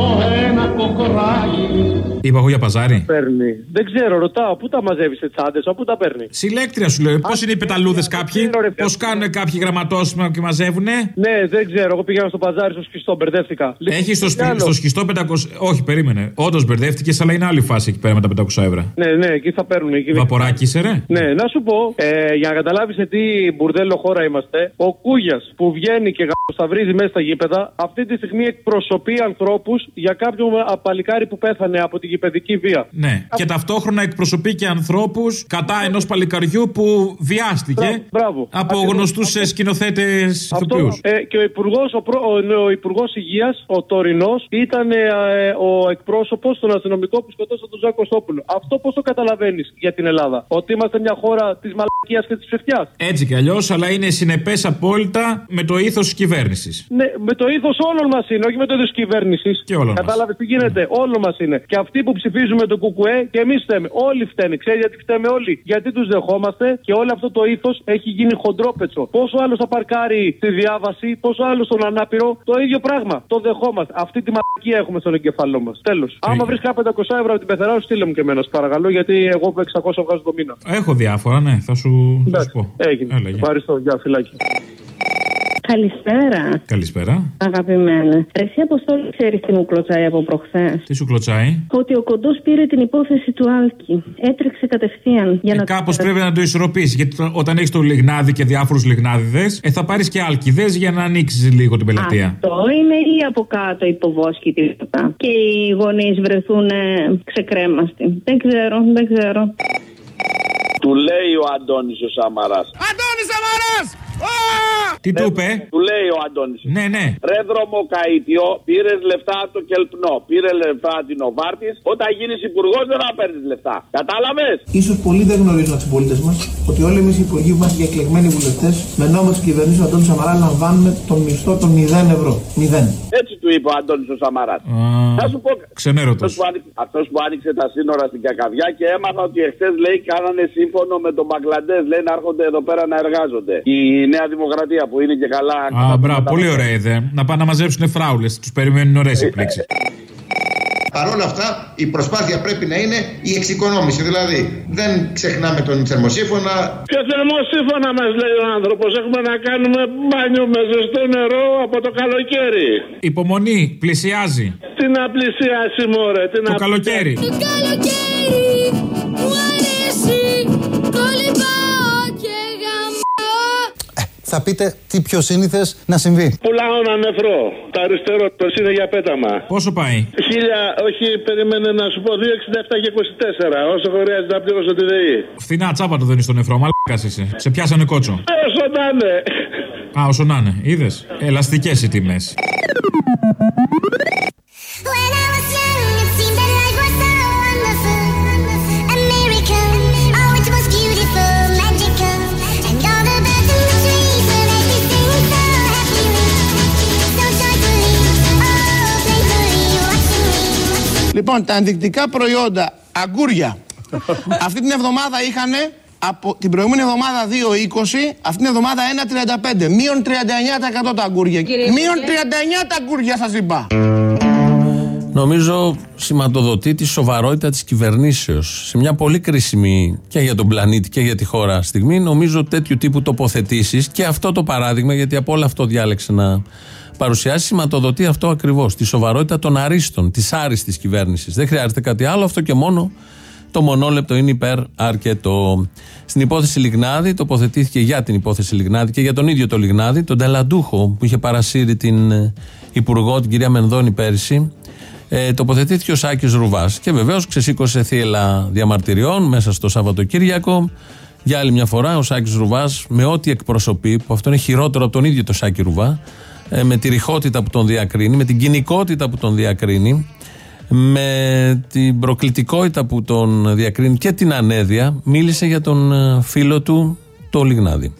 ένα κοκοράκι Είπα εγώ για παζάρι. Παίρνει. Δεν ξέρω, ρωτάω, πού τα μαζεύεις τις τσάντε, πού τα παίρνει; Συλλέκτρια σου λέω. Πώς είναι οι πεταλούδες κάποιοι; Πώς κάνουν κάποιοι γραμματόσημα και μαζεύουνε. Ναι, δεν ξέρω. Εγώ πήγαινα στο παζάρι στο σκιστό, μπερδεύτηκα. Έχεις στο, Τι σπι- άλλο; στο σκιστό 500. Όχι, περίμενε. Όντως μπερδεύτηκες, αλλά είναι άλλη φάση εκεί πέρα με τα 500 ευρώ. Ναι, ναι, εκεί θα παίρνουν. Εκεί Βαποράκι είσαι, ρε. Ναι, να σου πω, ε, για να καταλάβεις σε τι μπουρδέλο χώρα είμαστε, ο Κούγιας που βγαίνει και γαμπροσταυρίζει μέσα στα γήπεδα, αυτή τη στιγμή εκπροσωπεί ανθρώπους για κάποιον παλικάρι που πέθανε από την παιδική βία. Ναι. Και ταυτόχρονα εκπροσωπεί και ανθρώπους κατά ενός παλικαριού που βιάστηκε Μπράβο. από Ακριβώς. γνωστούς σκηνοθέτες ηθοποιού. Ε, και ο Υπουργός ο, προ- ο, ο υπουργός Υγείας, ο τωρινός, ήταν ε, ε, ο εκπρόσωπος των αστυνομικών που σκοτώσαν τον Ζάκο Κωστόπουλο. Αυτό πώς το καταλαβαίνεις για την Ελλάδα; Ότι είμαστε μια χώρα της μαλακίας και της ψευτιάς; Έτσι κι αλλιώς, αλλά είναι συνεπές απόλυτα με το ήθος της κυβέρνησης. Ναι, με το ήθος όλων μας είναι, όχι με το ήθος της κυβέρνησης. Και όλων μας. Κατάλαβες τι γίνεται, όλων μας είναι. Και αυτοί που ψηφίζουμε το κουκουέ και εμείς φταίμε. Όλοι φταίνε. Ξέρεις γιατί φταίμε όλοι; Γιατί τους δεχόμαστε και όλο αυτό το ήθος έχει γίνει χοντρόπετσο. Πόσο άλλο θα παρκάρει στη διάβαση, πόσο άλλο στον ανάπηρο, το ίδιο πράγμα. Το δεχόμαστε. Αυτή τη μαλακία έχουμε στον εγκεφαλό μας. Τέλος. Άμα βρεις κάποια 500 ευρώ από την πεθερά, σου στείλε μου και εμένα, σε παρακαλώ, γιατί εγώ που 600 βγάζω το μήνα. Έχω διάφορα, ναι, θα σου, θα σου πω. Έγινε. Έλα, γεια. Ευχαριστώ. Γεια, φυλάκι. Καλησπέρα, Καλησπέρα. αγαπημένα. Εσύ Αποστόλη ξέρεις τι μου κλωτσάει από προχθές; Τι σου κλωτσάει; Ότι ο κοντός πήρε την υπόθεση του Άλκη. Έτρεξε κατευθείαν για να. Κάπως πρέπει να το ισορροπήσεις. Γιατί το- όταν έχεις το λιγνάδι και διάφορους λιγνάδιδες, ε, θα πάρεις και άλκηδες για να ανοίξεις λίγο την πελατεία. Αυτό είναι ή από κάτω υποβόσκη τίποτα. Και οι γονείς βρεθούν ε, ξεκρέμαστοι. Δεν ξέρω, δεν ξέρω. Του λέει ο Αντώνης ο Σαμαράς. Αντώνης Σαμαράς! Τι του είπε; Του λέει ο Αντώνης. Ναι, ναι. Ρε δρομοκαΐτιο, πήρες λεφτά από το κελπνό, πήρε λεφτά από την Οβάρτης. Όταν γίνεις υπουργός δεν θα παίρνεις λεφτά. Κατάλαβες; σω πολλοί δεν γνωρίζουν από τους συμπολίτε μας ότι όλοι εμείς οι υπουργοί μας και εκλεγμένοι βουλευτές με νόμο της κυβερνήσεω του Αντώνης Σαμαράς λαμβάνουμε τον μισθό των 0 ευρώ. 0. Έτσι του είπε ο Αντώνης ο Σαμαράς. Θα σου πω. Ξενέρωτος. Αυτός που, άνοιξε, αυτός που άνοιξε τα σύνορα στην Κακαβιά και έμαθα ότι εχθές λέει κάνανε σύμφωνο με τον Μπαγκλαντές. Λέει να έρχονται εδώ πέρα να εργάζονται. Η Νέα Δημοκρατία που είναι και καλά. Α, μπράβο, πολύ ωραία ιδέα. Να πάνε να μαζέψουν φράουλες. Τους περιμένουν ωραίες εκπλήξεις. Παρ' όλα αυτά, η προσπάθεια πρέπει να είναι η εξοικονόμηση. Δηλαδή, δεν ξεχνάμε τον θερμοσύφωνα. Ποιο θερμοσύφωνα μας λέει ο άνθρωπος. Έχουμε να κάνουμε μπάνιο με ζεστό νερό από το καλοκαίρι. Υπομονή, πλησιάζει. Τι να πλησιάσει, μωρέ. Τι Το να καλοκαίρι. καλοκαίρι μου αρέσει Θα πείτε τι πιο σύνηθες να συμβεί. Πουλάω ένα νεφρό. Το αριστερό το είναι για πέταμα. Πόσο πάει; Χίλια, όχι, περίμενε να σου πω 2,67 και 24. Όσο χρειάζεται να πληρώσω τη ΔΕΗ. Φθηνά τσάπα το δίνεις στο νεφρό. Μαλάκας είσαι. Σε πιάσανε κότσο. Όσο να είναι. Α, όσο να είναι. Είδες; Ελαστικές οι τιμές. Λοιπόν, τα ενδεικτικά προϊόντα αγκούρια αυτή την εβδομάδα είχαν από την προηγούμενη εβδομάδα 2,20, αυτή την εβδομάδα 1,35. Μείον 39% τα αγκούρια. Μείον 39 τα αγκούρια σας είπα. Νομίζω σηματοδοτεί τη σοβαρότητα της κυβερνήσεως. Σε μια πολύ κρίσιμη και για τον πλανήτη και για τη χώρα στιγμή, νομίζω τέτοιου τύπου τοποθετήσεις και αυτό το παράδειγμα, γιατί από όλο αυτό διάλεξε να παρουσιάσει, σηματοδοτεί αυτό ακριβώς. Τη σοβαρότητα των αρίστων, της άριστης κυβέρνησης. Δεν χρειάζεται κάτι άλλο, αυτό και μόνο το μονόλεπτο είναι υπέρ αρκετό. Στην υπόθεση Λιγνάδη, τοποθετήθηκε για την υπόθεση Λιγνάδη και για τον ίδιο το Λιγνάδη, τον Τελαντούχο που είχε παρασύρει την ε, Υπουργό, την κυρία Μενδώνη πέρσι. Ε, τοποθετήθηκε ο Σάκης Ρουβάς. Και βεβαίως ξεσήκωσε θύελα διαμαρτυριών μέσα στο Σαββατοκύριακο. Για άλλη μια φορά, ο Σάκης Ρουβάς, με ό,τι εκπροσωπεί, που αυτό είναι χειρότερο από τον ίδιο το Σάκη Ρουβά, ε, με τη ρηχότητα που τον διακρίνει, με την κοινικότητα που τον διακρίνει, με την προκλητικότητα που τον διακρίνει και την ανέδεια, μίλησε για τον ε, φίλο του, το Λιγνάδη.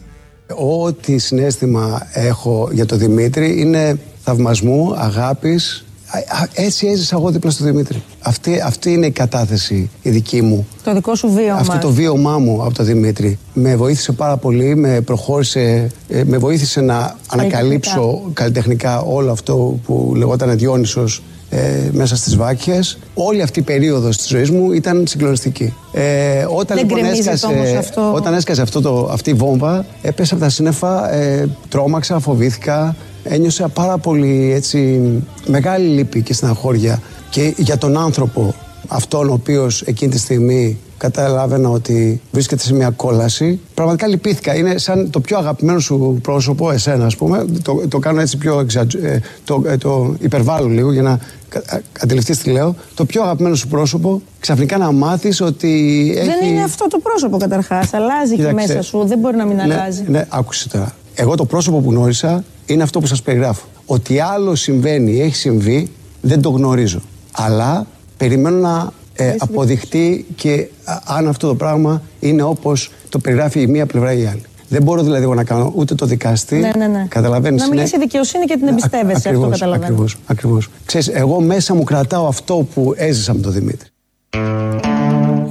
Ό,τι συνέστημα έχω για τον Δημήτρη είναι θαυμασμού, αγάπης. Α, α, Έτσι έζησα εγώ δίπλα στο Δημήτρη. Αυτή, αυτή είναι η κατάθεση η δική μου. Το δικό σου βίωμα. Αυτό το βίωμά μου από τον Δημήτρη. Με βοήθησε πάρα πολύ, με προχώρησε, ε, με βοήθησε να ανακαλύψω καλλιτεχνικά όλο αυτό που λεγόταν Διόνυσος ε, μέσα στις Βάκιες. Όλη αυτή η περίοδος της ζωής μου ήταν συγκλονιστική. Ε, όταν, Δεν λοιπόν γκρεμίζεται έσκασε, όμως αυτό. όταν έσκασε αυτό το, αυτή η βόμβα, έπεσα από τα σύννεφα, ε, τρόμαξα, φοβήθηκα. Ένιωσα πάρα πολύ έτσι, μεγάλη λύπη και στεναχώρια και για τον άνθρωπο αυτόν ο οποίος εκείνη τη στιγμή καταλάβαινα ότι βρίσκεται σε μια κόλαση. Πραγματικά λυπήθηκα. Είναι σαν το πιο αγαπημένο σου πρόσωπο, εσένα, ας πούμε. Το, το κάνω έτσι πιο εξατζ... ε, το, ε, το υπερβάλλω λίγο για να κα- αντιληφθείς τι λέω. Το πιο αγαπημένο σου πρόσωπο, ξαφνικά να μάθεις ότι έχει. Δεν είναι αυτό το πρόσωπο καταρχάς. Αλλάζει και Κοίταξε. μέσα σου. Δεν μπορεί να μην Ναι, αλλάζει. Ναι, άκουσε τώρα. Εγώ το πρόσωπο που γνώρισα είναι αυτό που σας περιγράφω. Ότι άλλο συμβαίνει ή έχει συμβεί, δεν το γνωρίζω. Αλλά περιμένω να ε, αποδειχτεί και α, αν αυτό το πράγμα είναι όπως το περιγράφει η μία πλευρά ή η άλλη. Δεν μπορώ δηλαδή εγώ να κάνω ούτε το δικαστή. Ναι, ναι, ναι. Καταλαβαίνεις, Να είναι- μιλήσει η δικαιοσύνη και την εμπιστεύεσαι. Αυτό Ακριβώς, καταλαβαίνω. Ακριβώς, ακριβώς. Ξέρεις, εγώ μέσα μου κρατάω αυτό που έζησα με τον Δημήτρη.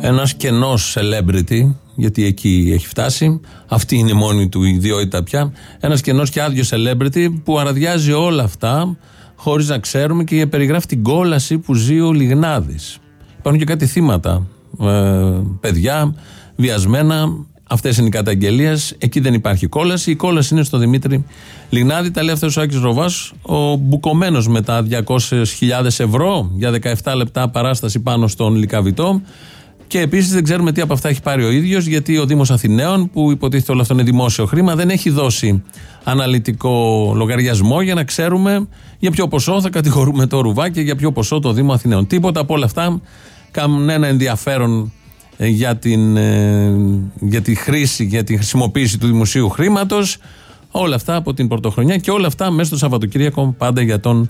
Ένας κενός celebrity, γιατί εκεί έχει φτάσει. Αυτή είναι η μόνη του ιδιότητα πια. Ένας κενός και άδειο celebrity που αραδιάζει όλα αυτά χωρίς να ξέρουμε και περιγράφει την κόλαση που ζει ο Λιγνάδης. Υπάρχουν και κάτι θύματα. Ε, παιδιά, βιασμένα. Αυτές είναι οι καταγγελίες. Εκεί δεν υπάρχει κόλαση. Η κόλαση είναι στο Δημήτρη Λιγνάδη. Τα λέει αυτός ο Άκης Ροβάς, ο μπουκωμένος με τα 200.000 ευρώ για 17 λεπτά παράσταση πάνω στον Λικαβητό. Και επίσης δεν ξέρουμε τι από αυτά έχει πάρει ο ίδιος, γιατί ο Δήμος Αθηναίων, που υποτίθεται όλο αυτό είναι δημόσιο χρήμα, δεν έχει δώσει αναλυτικό λογαριασμό για να ξέρουμε για ποιο ποσό θα κατηγορούμε το Ρουβά και για ποιο ποσό το Δήμο Αθηναίων. Τίποτα από όλα αυτά κανένα ενδιαφέρον ε, για, την, ε, για τη χρήση, για τη χρησιμοποίηση του δημοσίου χρήματος. Όλα αυτά από την πρωτοχρονιά και όλα αυτά μέσα στο Σαββατοκύριακο πάντα για τον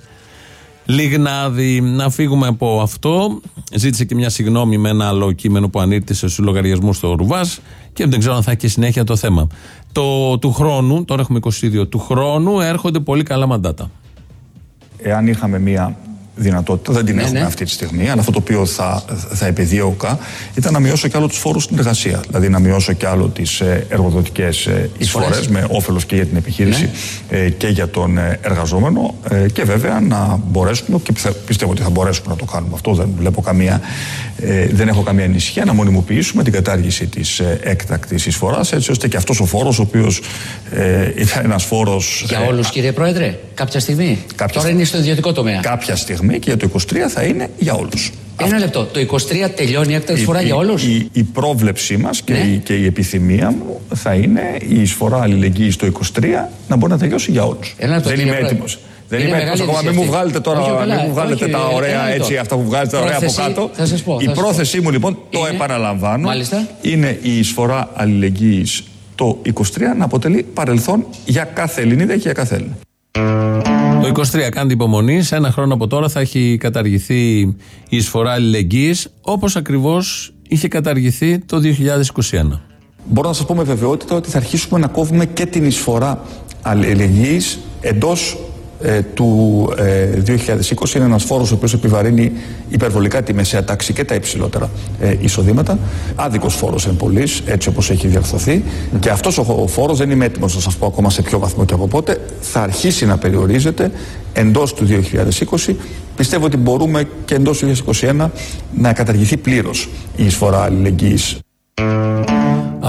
Λιγνάδη. Να φύγουμε από αυτό. Ζήτησε και μια συγγνώμη με ένα άλλο κείμενο που ανήρτησε στους λογαριασμούς στο Ρουβάς και δεν ξέρω αν θα έχει και συνέχεια το θέμα. Το, του χρόνου, τώρα έχουμε 22, του χρόνου έρχονται πολύ καλά μαντάτα. Εάν είχαμε μία δυνατότητα, δεν την Ναι, έχουμε ναι. αυτή τη στιγμή, αλλά αυτό το οποίο θα, θα επιδίωκα ήταν να μειώσω και άλλο τους φόρους στην εργασία. Δηλαδή να μειώσω και άλλο τις εργοδοτικές εισφορές με όφελος και για την επιχείρηση ε, και για τον ε, εργαζόμενο ε, και βέβαια να μπορέσουμε, και πιθε- πιστεύω ότι θα μπορέσουμε να το κάνουμε αυτό, δεν βλέπω καμία, ε, δεν έχω καμία ανησυχία, να μονιμοποιήσουμε την κατάργηση της ε, έκτακτης εισφοράς, έτσι ώστε και αυτός ο φόρος, ο οποίος ε, ήταν ένας φόρος. Για όλους, κύριε Πρόεδρε, κάποια στιγμή. Κάποια Τώρα είναι στο ιδιωτικό τομέα. Κάποια στιγμή και για το 23 θα είναι για όλους. Ένα λεπτό. Το 23 τελειώνει η έκτακτη φορά για όλους; Η, η πρόβλεψή μας και, Ναι. η, και η επιθυμία μου θα είναι η εισφορά αλληλεγγύης το 23 να μπορεί να τελειώσει για όλους. Ένα λεπτό, Δεν κύριε είμαι Πρόεδρε. έτοιμος. Δεν Είναι είμαι μεγάλη έτοιμο ακόμα. Μην είδηση μου αυτή. βγάλετε τώρα Όχι, καλά. μην μου βγάλετε Όχι, τα ένα ωραία λεπτό. έτσι, αυτά που βγάζετε ωραία από Πρόθεση, κάτω. θα σας πω, η θα σας πω. πρόθεσή μου λοιπόν, το Είναι- επαναλαμβάνω, Μάλιστα. είναι η εισφορά αλληλεγγύης το 23 να αποτελεί παρελθόν για κάθε Ελληνίδα και για κάθε Έλληνα. Το 23 κάντε υπομονή. Σε ένα χρόνο από τώρα θα έχει καταργηθεί η εισφορά αλληλεγγύης όπως ακριβώς είχε καταργηθεί το 2021. Μπορώ να σας πω με βεβαιότητα ότι θα αρχίσουμε να κόβουμε και την εισφορά αλληλεγγύης εντός ε, του ε, 2020. Είναι ένας φόρος ο οποίος επιβαρύνει υπερβολικά τη μεσαία τάξη και τα υψηλότερα ε, εισοδήματα. Άδικος φόρος εν πολλής, έτσι όπως έχει διαρθωθεί. Και αυτός ο, ο φόρος, δεν είμαι έτοιμος να σας πω ακόμα σε ποιο βαθμό και από πότε, θα αρχίσει να περιορίζεται εντός του 2020. Πιστεύω ότι μπορούμε και εντός του 2021 να καταργηθεί πλήρως η εισφορά αλληλεγγύης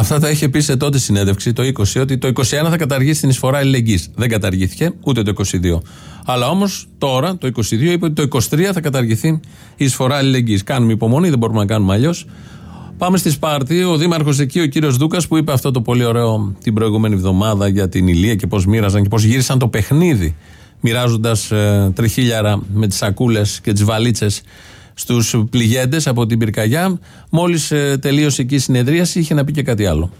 Αυτά τα είχε πει σε τότε συνέντευξη το 20 ότι το 21 θα καταργήσει την εισφορά αλληλεγγύης. Δεν καταργήθηκε ούτε το 22. Αλλά όμως τώρα το 22 είπε ότι το 23 θα καταργηθεί η εισφορά αλληλεγγύης. Κάνουμε υπομονή, δεν μπορούμε να κάνουμε αλλιώς. Πάμε στη Σπάρτη. Ο δήμαρχος εκεί, ο κύριος Δούκας, που είπε αυτό το πολύ ωραίο την προηγούμενη εβδομάδα για την ηλία και πώς μοίραζαν και πώς γύρισαν το παιχνίδι, μοιράζοντας ε, τριχίλιαρα με τις σακούλες και τις βαλίτσες στους πληγέντες από την πυρκαγιά. Μόλις τελείωσε εκεί η συνεδρίαση, είχε να πει και κάτι άλλο.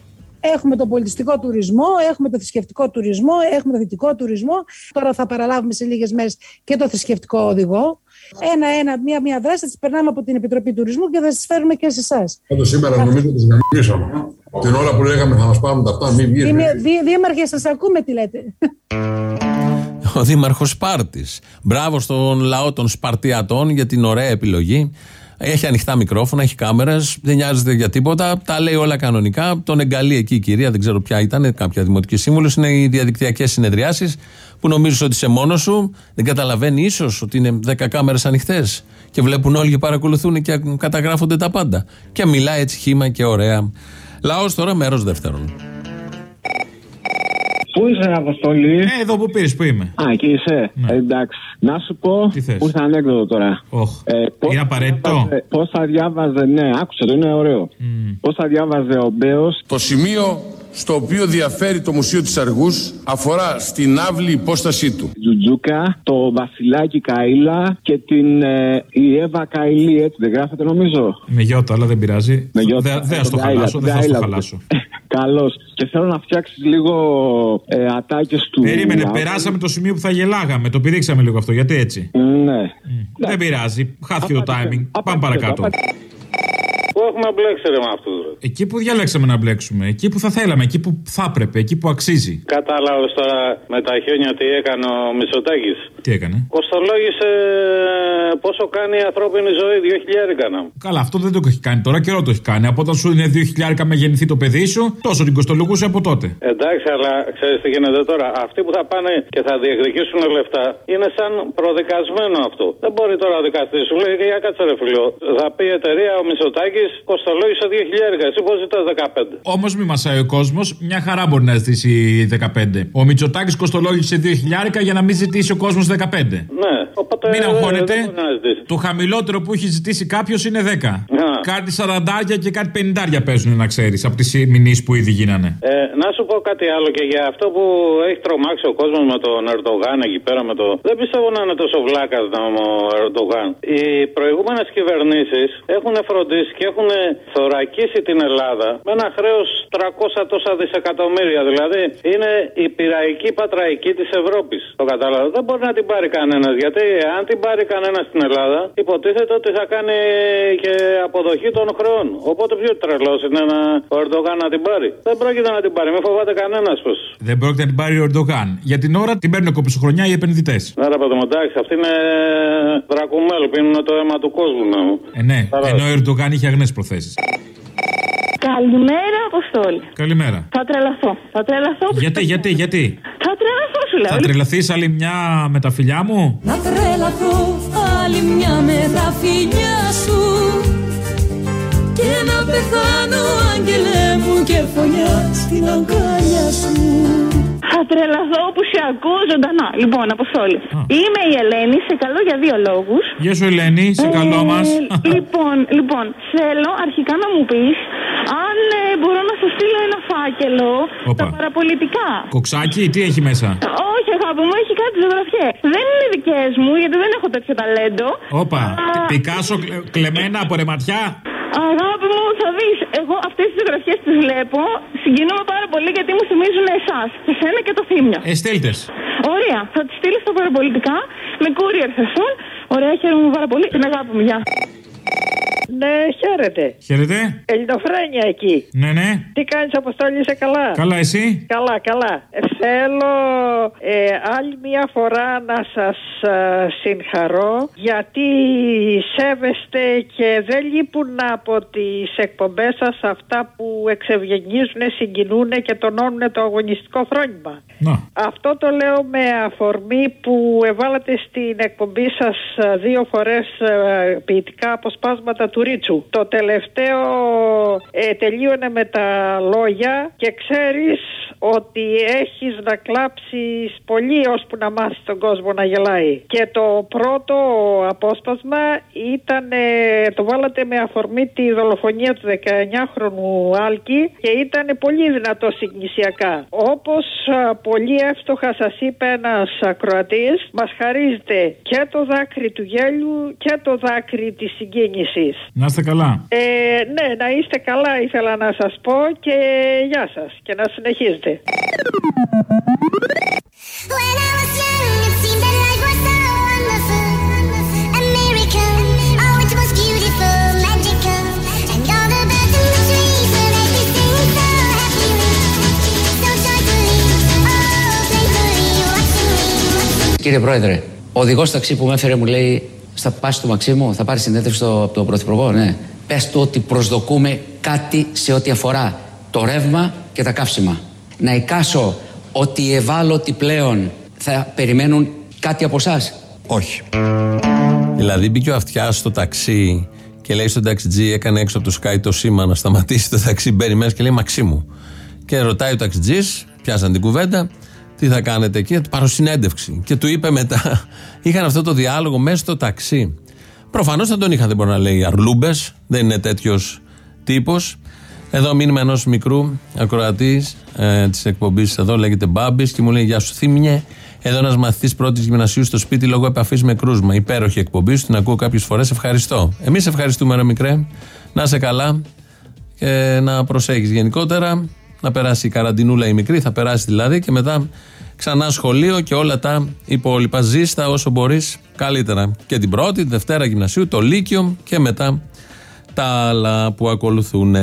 Έχουμε τον πολιτιστικό τουρισμό, έχουμε το θρησκευτικό τουρισμό, έχουμε το δυτικό τουρισμό. Τώρα θα παραλάβουμε σε λίγες μέρες και το θρησκευτικό οδηγό. Ένα-ένα, μία-μία δράση θα τις περνάμε από την Επιτροπή Τουρισμού και θα τις φέρουμε και σε εσάς. Πάντως σήμερα νομίζω ότι του γαμίσαμε. Την ώρα που λέγαμε θα μας πάρουν τα αυτά, μην βγει. Δήμαρχε, σας ακούμε τι λέτε. Ο Δήμαρχος Σπάρτης. Μπράβο στον λαό των Σπαρτιατών για την ωραία επιλογή. Έχει ανοιχτά μικρόφωνα, έχει κάμερες, δεν νοιάζεται για τίποτα. Τα λέει όλα κανονικά. Τον εγκαλεί εκεί η κυρία, δεν ξέρω ποια ήταν, κάποια δημοτική σύμβουλος. Είναι οι διαδικτυακές συνεδριάσεις που νομίζεις ότι είσαι μόνος σου. Δεν καταλαβαίνει ίσως ότι είναι 10 κάμερες ανοιχτές και βλέπουν όλοι και παρακολουθούν και καταγράφονται τα πάντα. Και μιλάει έτσι χήμα και ωραία. Λαός τώρα, μέρος δεύτερον. Πού είσαι, Αποστολή; Ε, εδώ που πήρε, που είμαι. Α, εκεί είσαι. Ε, εντάξει. Να σου πω. Τι θες; Που ήρθε ανέκδοτο τώρα. Όχ. Είναι απαραίτητο. Πώς θα διάβαζε. Ναι, άκουσε το, είναι ωραίο. Πώς θα διάβαζε ο Μπέος; Το σημείο στο οποίο διαφέρει το Μουσείο της Αργούς αφορά στην άβλη υπόστασή του. Τζουτζούκα, το Βασιλάκι Καΐλα και την ε, η Εύα Καηλή, έτσι δεν γράφεται νομίζω; Με γιώτα, αλλά δεν πειράζει. Με γιώτα. Δεν δεν θα στο Τον Γκάιλα, χαλάσω, τον δεν θα στο Γκάιλα. χαλάσω. Καλώς. Και θέλω να φτιάξεις λίγο ε, ατάκες του. Περίμενε, Λάμπρου. περάσαμε το σημείο που θα γελάγαμε. Το πηδήξαμε λίγο αυτό. Γιατί έτσι; Ναι. Δεν πειράζει. Χάθηκε το timing. Πάμε παρακάτω. Πού έχουμε μπλέξει ρε με αυτού. Εκεί που διαλέξαμε να μπλέξουμε. Εκεί που θα θέλαμε. Εκεί που θα έπρεπε. Εκεί που αξίζει. Κατάλαβες τώρα με τα χιόνια τι έκανε ο Μισοτάκη. Τι έκανε; Κοστολόγησε ε, πόσο κάνει η ανθρώπινη ζωή, 2.000 έκανα. Καλά, αυτό δεν το έχει κάνει τώρα. Καιρό το έχει κάνει. Από όταν σου είναι 2.000 με γεννηθεί το παιδί σου, τόσο την κοστολογούσε από τότε. Εντάξει, αλλά ξέρεις τι γίνεται τώρα. Αυτοί που θα πάνε και θα διεκδικήσουν λεφτά είναι σαν προδικασμένο αυτό. Δεν μπορεί τώρα ο δικαστής σου λέει για κάτσε ρε φιλό. Θα πει η εταιρεία ο Μισοτάκη κοστολόγησε 2.000. Εσύ πώς ζητάς 15. Όμως μη μασάει ο κόσμος, μια χαρά μπορεί να ζητήσει 15. Ο Μητσοτάκης κοστολόγησε 2.000 για να μην ζητήσει ο κόσμος 15. Ναι, οπότε. Μην ε, αγχώνετε. δεν μπορεί να ζητήσει. Το χαμηλότερο που έχει ζητήσει κάποιος είναι 10. Να. Κάτι 40 και κάτι 50 παίζουν, να ξέρεις, από τις μηνύσεις που ήδη γίνανε. Ε, να σου πω κάτι άλλο και για αυτό που έχει τρομάξει ο κόσμος με τον Ερντογάν εκεί πέρα με το. Δεν πιστεύω να είναι τόσο βλάκας ο Ερντογάν. Οι προηγούμενες κυβερνήσεις έχουν φροντίσει και έχουν θωρακίσει την Ελλάδα με ένα χρέος 300 τόσα δισεκατομμύρια. Δηλαδή είναι η πειραϊκή πατραϊκή της Ευρώπης. Το κατάλαβα. Δεν μπορεί να την πάρει κανένας. Γιατί αν την πάρει κανένας στην Ελλάδα, υποτίθεται ότι θα κάνει και αποδοχή των χρεών. Οπότε πιο τρελός είναι να, ο Ερντογάν να την πάρει; Δεν πρόκειται να την πάρει. Μην φοβάται κανένας πως. Δεν πρόκειται να την πάρει ο Ερντογάν. Για την ώρα την παίρνουν κοψοχρονιά οι επενδυτές. Ναι, ρε παιδί μου, εντάξει, αυτή είναι δρακουμέλ, πίνουν το αίμα του κόσμου. Ναι. Ε, ναι, ενώ ο Ερντογάν είχε αγνές προθέσεις. Καλημέρα, Αποστόλη. Καλημέρα. Θα τρελαθώ. Θα τρελαθώ. Γιατί, γιατί, γιατί; Θα τρελαθώ, σου λέω. Θα τρελαθείς άλλη μια με τα φιλιά μου; Να τρελαθώ άλλη μια με τα φιλιά σου Και να πεθάνω άγγελε μου και φωνιά στην αγκάλια σου Θα τρελαθώ που σε ακούω ζωντανά. Λοιπόν, Αποστόλη. Είμαι η Ελένη, σε καλό για δύο λόγους. Γεια σου, Ελένη, σε καλό μας. λοιπόν, λοιπόν, θέλω αρχικά να μου πεις αν ε, μπορώ να σου στείλω ένα φάκελο τα παραπολιτικά. Κοξάκι, τι έχει μέσα; Όχι, αγάπη μου, έχει κάτι ζωγραφιές. Δεν είναι δικές μου, γιατί δεν έχω τέτοιο ταλέντο. Όπα, Πικάσο κλε- κλεμμένα από ρεματιά; Αγάπη μου, θα δεις. Εγώ αυτές τις ζωγραφιέ τις βλέπω, συγκινούμαι πάρα πολύ γιατί μου θυμίζουν εσάς. Εσένα και το θύμιο. Ε, στέλτες. Ωραία, θα τη στείλει στα παραπολιτικά με courier θα σου. Ωραία, χαίρομαι πάρα πολύ. Την αγάπη μου, γεια. Ναι, χαίρετε. Χαίρετε. Ελληνοφρένια εκεί. Ναι, ναι. Τι κάνεις, Αποστόλη, είσαι καλά; Καλά, εσύ; Καλά, καλά. Ε, θέλω ε, άλλη μια φορά να σας ε, συγχαρώ γιατί σέβεστε και δεν λείπουν από τις εκπομπές σας αυτά που εξευγενίζουν, συγκινούν και τονώνουν το αγωνιστικό φρόνημα. Αυτό το λέω με αφορμή που εβάλατε στην εκπομπή σας ε, δύο φορές ε, ποιητικά αποσπάσματα του Ρίτσου. Το τελευταίο ε, τελείωνε με τα λόγια και ξέρεις ότι έχεις να κλάψεις πολύ ώσπου να μάθεις τον κόσμο να γελάει. Και το πρώτο απόσπασμα ήταν, ε, το βάλατε με αφορμή τη δολοφονία του 19χρονου Άλκη και ήταν πολύ δυνατό συγκινησιακά. Όπως α, πολύ εύστοχα σας είπε ένας ακροατής, μας χαρίζεται και το δάκρυ του γέλιου και το δάκρυ της συγκίνησης. Να είστε καλά. Ε, ναι, να είστε καλά ήθελα να σας πω και γεια σας και να συνεχίζετε. Κύριε Πρόεδρε, ο οδηγός ταξί που με έφερε μου λέει: Θα πας του Μαξίμου, θα πάρεις συνέντευξη στο, από τον Πρωθυπουργό. Ναι. Πες του ότι προσδοκούμε κάτι σε ό,τι αφορά το ρεύμα και τα καύσιμα. Να εικάσω ότι οι ευάλωτοι πλέον θα περιμένουν κάτι από εσάς. Όχι. Δηλαδή μπήκε ο αυτιάς στο ταξί και λέει στον ταξιτζή, έκανε έξω από το Sky το σήμα να σταματήσει το ταξί, μπαίνει μέσα και λέει Μαξίμου. Και ρωτάει ο ταξιτζής, πιάσαν την κουβέντα, Τι θα κάνετε εκεί, του πάρω συνέντευξη. Και του είπε μετά, είχαν αυτό το διάλογο μέσα στο ταξί. Προφανώς δεν τον είχαν, δεν μπορεί να λέει αρλούμπες, δεν είναι τέτοιος τύπος. Εδώ μήνυμα ενός μικρού ακροατής ε, της εκπομπής εδώ, λέγεται Μπάμπης και μου λέει: Γεια σου, θύμιε. Εδώ ένας μαθητής πρώτης γυμνασίου στο σπίτι λόγω επαφής με κρούσμα. Υπέροχη εκπομπή σου, την ακούω κάποιες φορές. Ευχαριστώ. Εμείς ευχαριστούμε, ρε μικρέ. Να είσαι καλά και να προσέχεις γενικότερα. Να περάσει η καραντινούλα η μικρή, θα περάσει δηλαδή και μετά ξανά σχολείο και όλα τα υπόλοιπα. Ζήστα όσο μπορείς καλύτερα. Και την πρώτη, τη Δευτέρα γυμνασίου, το Λύκειο και μετά τα άλλα που ακολουθούν.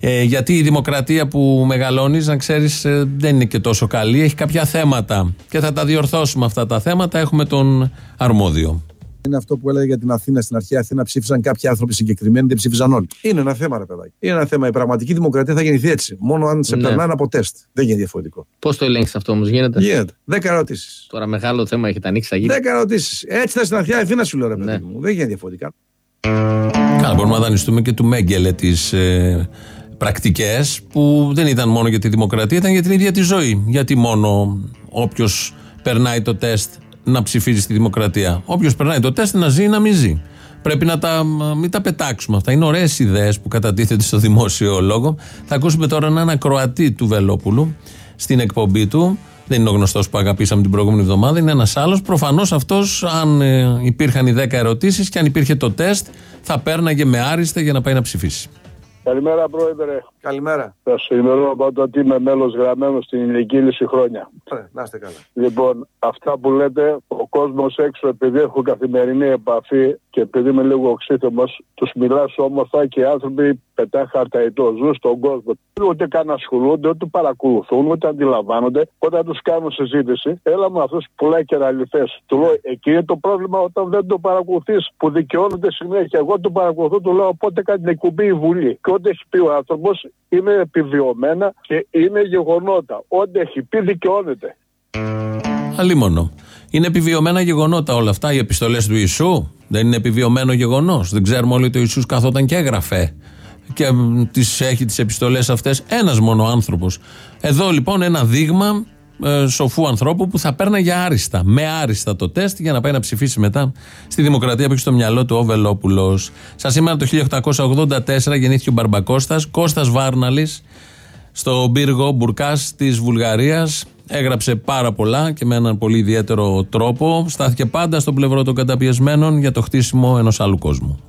Ε, γιατί η δημοκρατία που μεγαλώνεις, να ξέρεις, δεν είναι και τόσο καλή. Έχει κάποια θέματα. Και θα τα διορθώσουμε αυτά τα θέματα. Έχουμε τον αρμόδιο. Είναι αυτό που έλεγα για την Αθήνα. Στην αρχαία Αθήνα ψήφισαν κάποιοι άνθρωποι συγκεκριμένοι, δεν ψήφισαν όλοι. Είναι ένα θέμα, ρε παιδάκι. Είναι ένα θέμα. Η πραγματική δημοκρατία θα γεννηθεί έτσι. Μόνο αν σε Ναι. περνάνε από τεστ. Δεν γίνεται διαφορετικό. Πώς το ελέγχεις αυτό όμως, γίνεται; Γίνεται. Δέκα ερωτήσεις. Τώρα μεγάλο θέμα έχετε ανοίξει, θα γίνει. Δέκα ερωτήσεις. Έτσι θα στην αρχαία Αθήνα σου λέω, ρε Ναι. παιδί μου. Δεν γίνεται διαφορετικά. Καλά, μπορούμε να δανειστούμε και του Μέγκελε τις ε, πρακτικές που δεν ήταν μόνο για τη δημοκρατία, ήταν για την ίδια τη ζωή. Γιατί μόνο όποιος περνάει το τεστ να ψηφίζει στη δημοκρατία. Όποιος περνάει το τεστ να ζει ή να μην ζει. Πρέπει να τα, μην τα πετάξουμε αυτά. Είναι ωραίες ιδέες που κατατίθεται στο δημόσιο λόγο. Θα ακούσουμε τώρα έναν ακροατή του Βελόπουλου στην εκπομπή του. Δεν είναι ο γνωστός που αγαπήσαμε την προηγούμενη εβδομάδα, είναι ένας άλλος. Προφανώς αυτός, αν ε, υπήρχαν οι 10 ερωτήσεις και αν υπήρχε το τεστ, θα πέρναγε με άριστα για να πάει να ψηφίσει. Καλημέρα, Πρόεδρε. Καλημέρα. Θα σου ενημερώνω πάντα ότι είμαι μέλος γραμμένος στην ηλική λύση χρόνια. Να είστε καλά. Λοιπόν, αυτά που λέτε, ο κόσμος έξω, επειδή έχω καθημερινή επαφή και επειδή είμαι λίγο οξύθυμος, τους μιλάς όμορφα και οι άνθρωποι πετά χαρταϊτό. Ζουν στον κόσμο. Ούτε καν ασχολούνται, ούτε παρακολουθούν, ούτε αντιλαμβάνονται. Όταν τους κάνουν συζήτηση, έλα με αυτούς που πουλάει κεραλιθέ. Του λέω, εκεί είναι το πρόβλημα όταν δεν το παρακολουθείς, που δικαιώνονται συνέχεια. Εγώ το παρακολουθώ, του λέω, πότε κάνει την εκπομπή η Βουλή. Και ό,τι έχει πει ο άνθρωπος είναι επιβιωμένα και είναι γεγονότα. Ό,τι έχει πει δικαιώνεται. Αλίμονο. Είναι επιβιωμένα γεγονότα όλα αυτά. Οι επιστολές του Ιησού; Δεν είναι επιβιωμένο γεγονός; Δεν ξέρουμε όλοι ότι ο Ιησούς καθόταν και έγραφε. Και τις έχει τις επιστολές αυτές ένας μόνο άνθρωπος. Εδώ λοιπόν ένα δείγμα ε, σοφού ανθρώπου που θα πέρναγε άριστα, με άριστα το τεστ για να πάει να ψηφίσει μετά στη δημοκρατία που έχει στο μυαλό του ο Βελόπουλο. Σας σήμερα το 1884 γεννήθηκε ο Μπαρμπακώστας, Κώστας Βάρναλης, στο πύργο Μπουρκάς της Βουλγαρίας. Έγραψε πάρα πολλά και με έναν πολύ ιδιαίτερο τρόπο. Στάθηκε πάντα στο πλευρό των καταπιεσμένων για το χτίσιμο ενός άλλου κόσμου.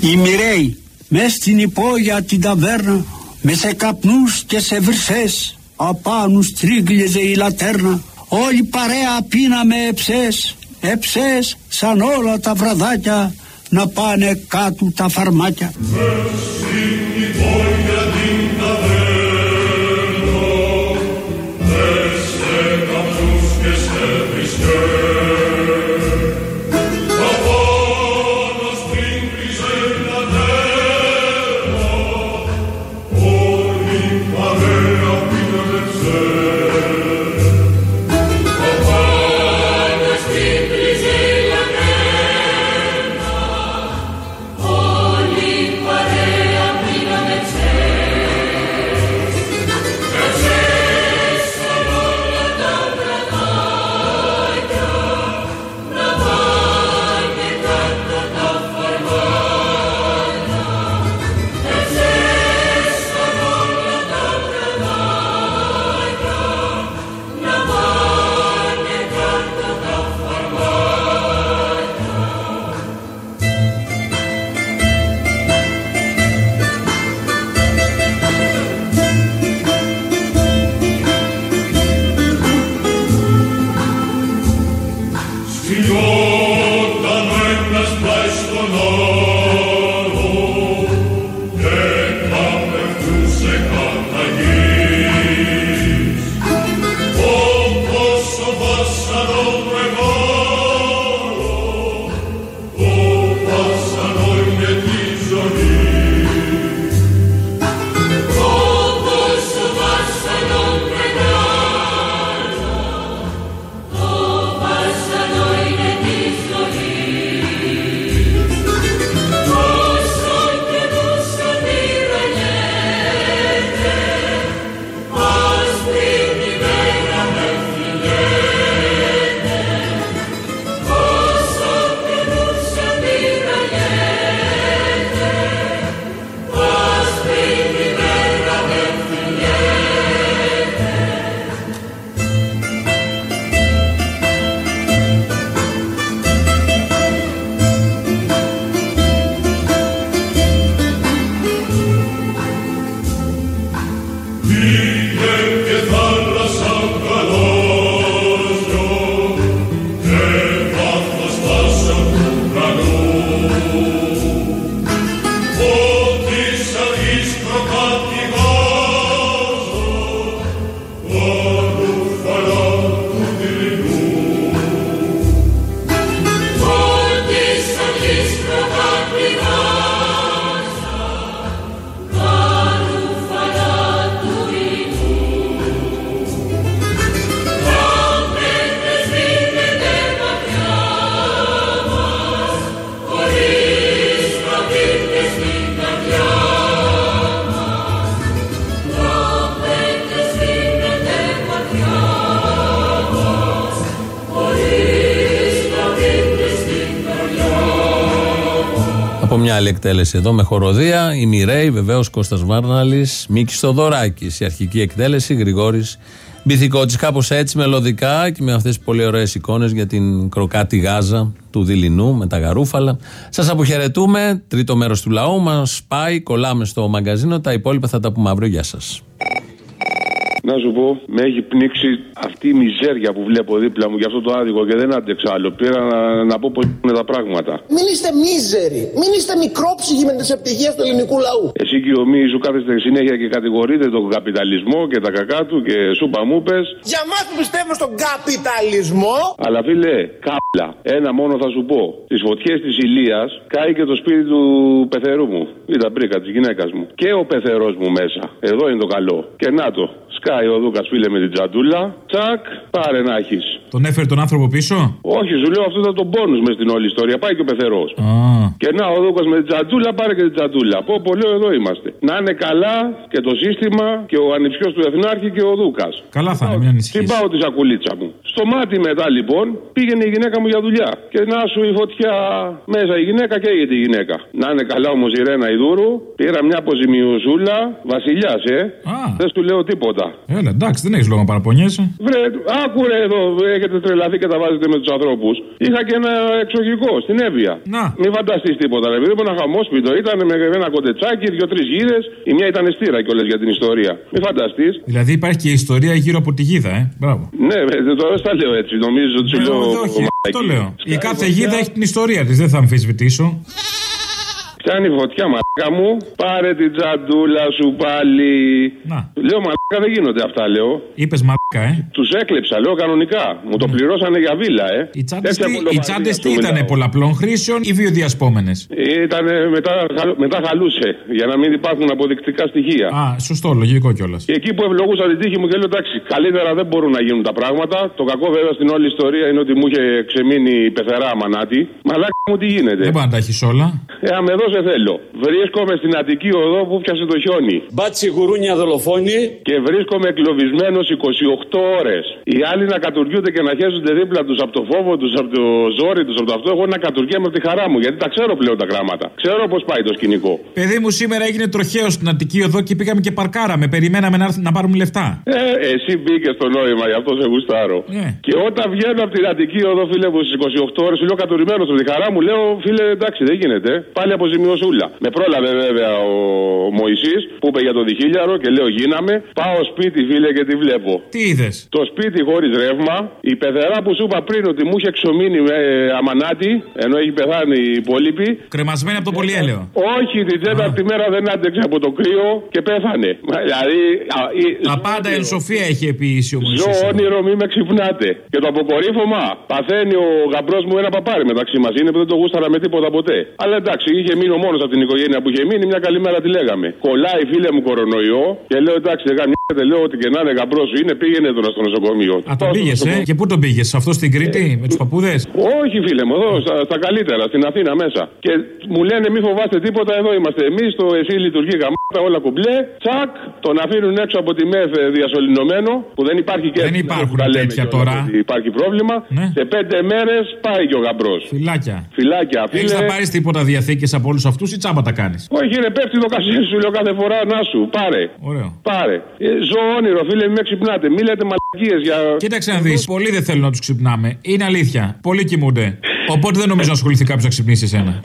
Οι μοιραίοι μες στην υπόγεια την ταβέρνα με σε καπνούς και σε βρυσές απάνω στρίγκλιζε η λατέρνα. Όλη παρέα πίναμε εψές εψές σαν όλα τα βραδάκια να πάνε κάτω τα φαρμάκια. Όλη παρέα πίναμε μια άλλη εκτέλεση εδώ με χοροδία, η Μιρέη, βεβαίως Κώστας Βάρναλης, Μίκης Στοδωράκη. Η αρχική εκτέλεση, Γρηγόρης Μπιθικότη. Κάπως έτσι μελωδικά και με αυτές τις πολύ ωραίες εικόνες για την κροκάτη Γάζα του Δειλινού με τα γαρούφαλα. Σας αποχαιρετούμε. Τρίτο μέρος του λαού μας πάει, κολλάμε στο μαγκαζίνο. Τα υπόλοιπα θα τα πούμε αύριο. Γεια σας. Να σου πω, με έχει πνίξει αυτή η μιζέρια που βλέπω δίπλα μου για αυτό το άδικο και δεν άντεξα άλλο. Πήρα να, να πω πώς είναι τα πράγματα. Μην είστε μίζεροι. Μην είστε μικρόψυχοι με τις επιτυχίε του ελληνικού λαού. Εσύ και ο Μη σου κάθεστε συνέχεια και κατηγορείτε τον καπιταλισμό και τα κακά του και σούπα μου πες. Για μας που πιστεύουμε στον καπιταλισμό. Αλλά φίλε, κάπλα. Ένα μόνο θα σου πω. Τις φωτιές της Ηλίας κάει και το σπίτι του πεθερού μου. Ή τα πρίκα της γυναίκας μου. Και ο πεθερός μου μέσα. Εδώ είναι το καλό. Και να το. Σκάει ο Δούκα φίλε με την τζαντούλα. Τσακ, πάρε να έχεις. Τον έφερε τον άνθρωπο πίσω; Όχι, σου λέω αυτό ήταν το πόνου μες στην όλη ιστορία. Πάει και ο πεθερός. Και να ο Δούκα με την τζαντούλα, πάρε και την τζαντούλα. Πω, πω, λέω εδώ είμαστε. Να είναι καλά και το σύστημα και ο ανιψιός του Εθνάρχη και ο Δούκα. Καλά θα είναι, μην ανησυχείς. Συμπάω τη σακουλίτσα μου. Στο μάτι μετά λοιπόν πήγαινε η γυναίκα μου για δουλειά. Και να σου η φωτιά μέσα η γυναίκα και έγινε η γυναίκα. Να είναι καλά όμως η Ρένα Ιδούρου. Πήρα μια αποζημιωσούλα. Βασιλιάς, ε. Δεν του λέω τίποτα. Έλα, εντάξει, δεν έχεις λόγο να παραπονιέσαι. Βρε, άκουρε εδώ, έχετε τρελαθεί και τα βάζετε με τους ανθρώπους. Είχα και ένα εξωγικό στην Εύβοια. Να. Μην φανταστείς τίποτα, ρε. Επειδή ήμουν ένα χαμόσπιτο, ήταν με ένα κοντετσάκι, δύο-τρεις γύρες. Η μια ήταν στήρα κιόλας για την ιστορία. Μην φανταστείς. Δηλαδή υπάρχει και ιστορία γύρω από τη γίδα, ε. Μπράβο. Ναι, ρε, τώρα δεν τα λέω έτσι. Νομίζω ότι σου Ε, λέω. όχι, αυτό λέω. Η κάθε γίδα έχει την ιστορία της, δεν θα αμφισβητήσω. Πιάνει φωτιά, μαλάκα μου. Πάρε την τζαντούλα σου πάλι. Να. Λέω μαλάκα δεν γίνονται αυτά, λέω. Είπες μαλάκα, ε. Τους έκλεψα, λέω κανονικά. Μου το πληρώσανε για βίλα, ε. Οι τσάντες τι- Οι τσάντες τι ήταν πολλαπλών χρήσεων ή βιοδιασπόμενε. Ήταν μετά, χαλ- μετά χαλούσε για να μην υπάρχουν αποδεικτικά στοιχεία. Α, σωστό, λογικό κιόλας. Και εκεί που ευλογούσα την τύχη μου και λέω εντάξει, καλύτερα δεν μπορούν να γίνουν τα πράγματα. Το κακό βέβαια στην όλη ιστορία είναι ότι μου είχε ξεμείνει η πεθερά μανάτη. Μαλάκα μου τι γίνεται; Δεν πάντα έχεις όλα. Ε, με εδώ σε θέλω. Βρίσκομαι στην Αττική οδό που πιάσε το χιόνι. Μπάτσι γουρούνια δολοφόνη. Και βρίσκομαι εγκλωβισμένος 28 ώρες. Οι άλλοι να κατουργούνται και να χέζονται δίπλα τους από το φόβο τους, από το ζόρι τους, από το αυτό. Εγώ να κατουργέμαι από τη χαρά μου γιατί τα ξέρω πλέον τα γράμματα. Ξέρω πώς πάει το σκηνικό. Παιδί μου, σήμερα έγινε τροχαίος στην Αττική οδό και πήγαμε και παρκάραμε. Περιμέναμε να, έρθει- να πάρουμε λεφτά. Ε, εσύ μπήκες στο νόημα, γι' αυτό σε γουστάρω. Ναι. Και όταν βγαίνω από την Αττική οδό, φίλε μου, στις 28 ώρες, σου λέω κατουρημένο από τη χαρά μου, λέω, φίλε, εντάξει, δεν γίνεται. Πάλι αποζημιωσούλα. Με πρόλαβε βέβαια ο Μωησή που είπε για το διχίλιαρο και λέω, γίναμε. Πάω σπίτι, φίλε, και τη βλέπω. Τι είδες; Το σπίτι χωρίς ρεύμα. Η πεθερά που σου είπα πριν ότι μου είχε εξομείνει με αμανάτη, ενώ έχει πεθάνει η υπόλοιπη. Κρεμασμένη από το πολυέλαιο. Όχι, την τέταρτη μέρα δεν άντεξε από το κρύο και πέθανε. Μα, Δηλαδή. α, η- Τα πάντα εν σοφία έχει επιήσει ο Μωυσής. Ζω όνειρο, μη με ξυπνάτε. Και το αποκορύφωμα παθαίνει ο γαμπρός μου ένα παπάρι μεταξύ μας. Είναι που δεν το γούσταρα με τίποτα ποτέ. Αλλά εντάξει, είχε μείνει μόνος από την οικογένεια που είχε μείνει, μια καλή μέρα τη λέγαμε. Κολλάει φίλε μου κορονοϊό και λέω εντάξει, δεν γαμιέται, λέω ότι και να είναι γαμπρός σου είναι, πήγαινε τώρα στο νοσοκομείο. Α, τον πήγες, ε; Και πού τον πήγες, αυτό στην Κρήτη, με τους παππούδες; Όχι, φίλε μου, εδώ στα, στα καλύτερα, στην Αθήνα μέσα. Και μου λένε μη φοβάστε τίποτα, εδώ είμαστε εμείς. Το εσύ λειτουργεί γαμάτα, όλα κουμπλέ. Τσακ, τον αφήνουν έξω από τη ΜΕΘ ε, διασωληνωμένο, που δεν υπάρχει και Δεν υπάρχουν τα λέμε τέτοια κιόλας τώρα. ότι Υπάρχει πρόβλημα. Σε πέντε μέρες πάει και ο γαμπρός. Φυλάκια. Φυλάκια, Έχεις φίλε. να πάρεις τίποτα διαθήκες από όλους αυτούς ή τσάμπα τα κάνεις; Όχι, ρε, πέφτει το κασί σου, λέω κάθε φορά να σου. Πάρε. Ωραίο. Πάρε. Ε, ζω όνειρο, φίλε, μην με ξυπνάτε. Μη λέτε μαλακίες για. Κοίταξε να δεις. Πολλοί δεν θέλουν να τους ξυπνάμε. Είναι αλήθεια. Πολλοί κοιμούνται. Οπότε δεν νομίζω να ασχοληθεί κάποιος να ξυπνήσει εσένα.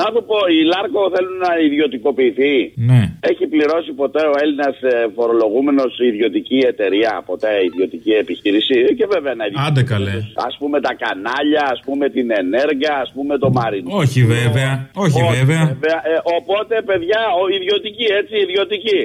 Να του πω, η Λάρκο θέλουν να ιδιωτικοποιηθεί. Ναι. Έχει πληρώσει ποτέ ο Έλληνας φορολογούμενος ιδιωτική εταιρεία, ποτέ ιδιωτική επιχείρηση. Και βέβαια να Άντε καλέ. Α πούμε τα κανάλια, ας πούμε την ενέργεια, ας πούμε το μαρινό. Όχι βέβαια. Όχι βέβαια. Ε, οπότε, παιδιά, ο ιδιωτική, έτσι, ιδιωτική.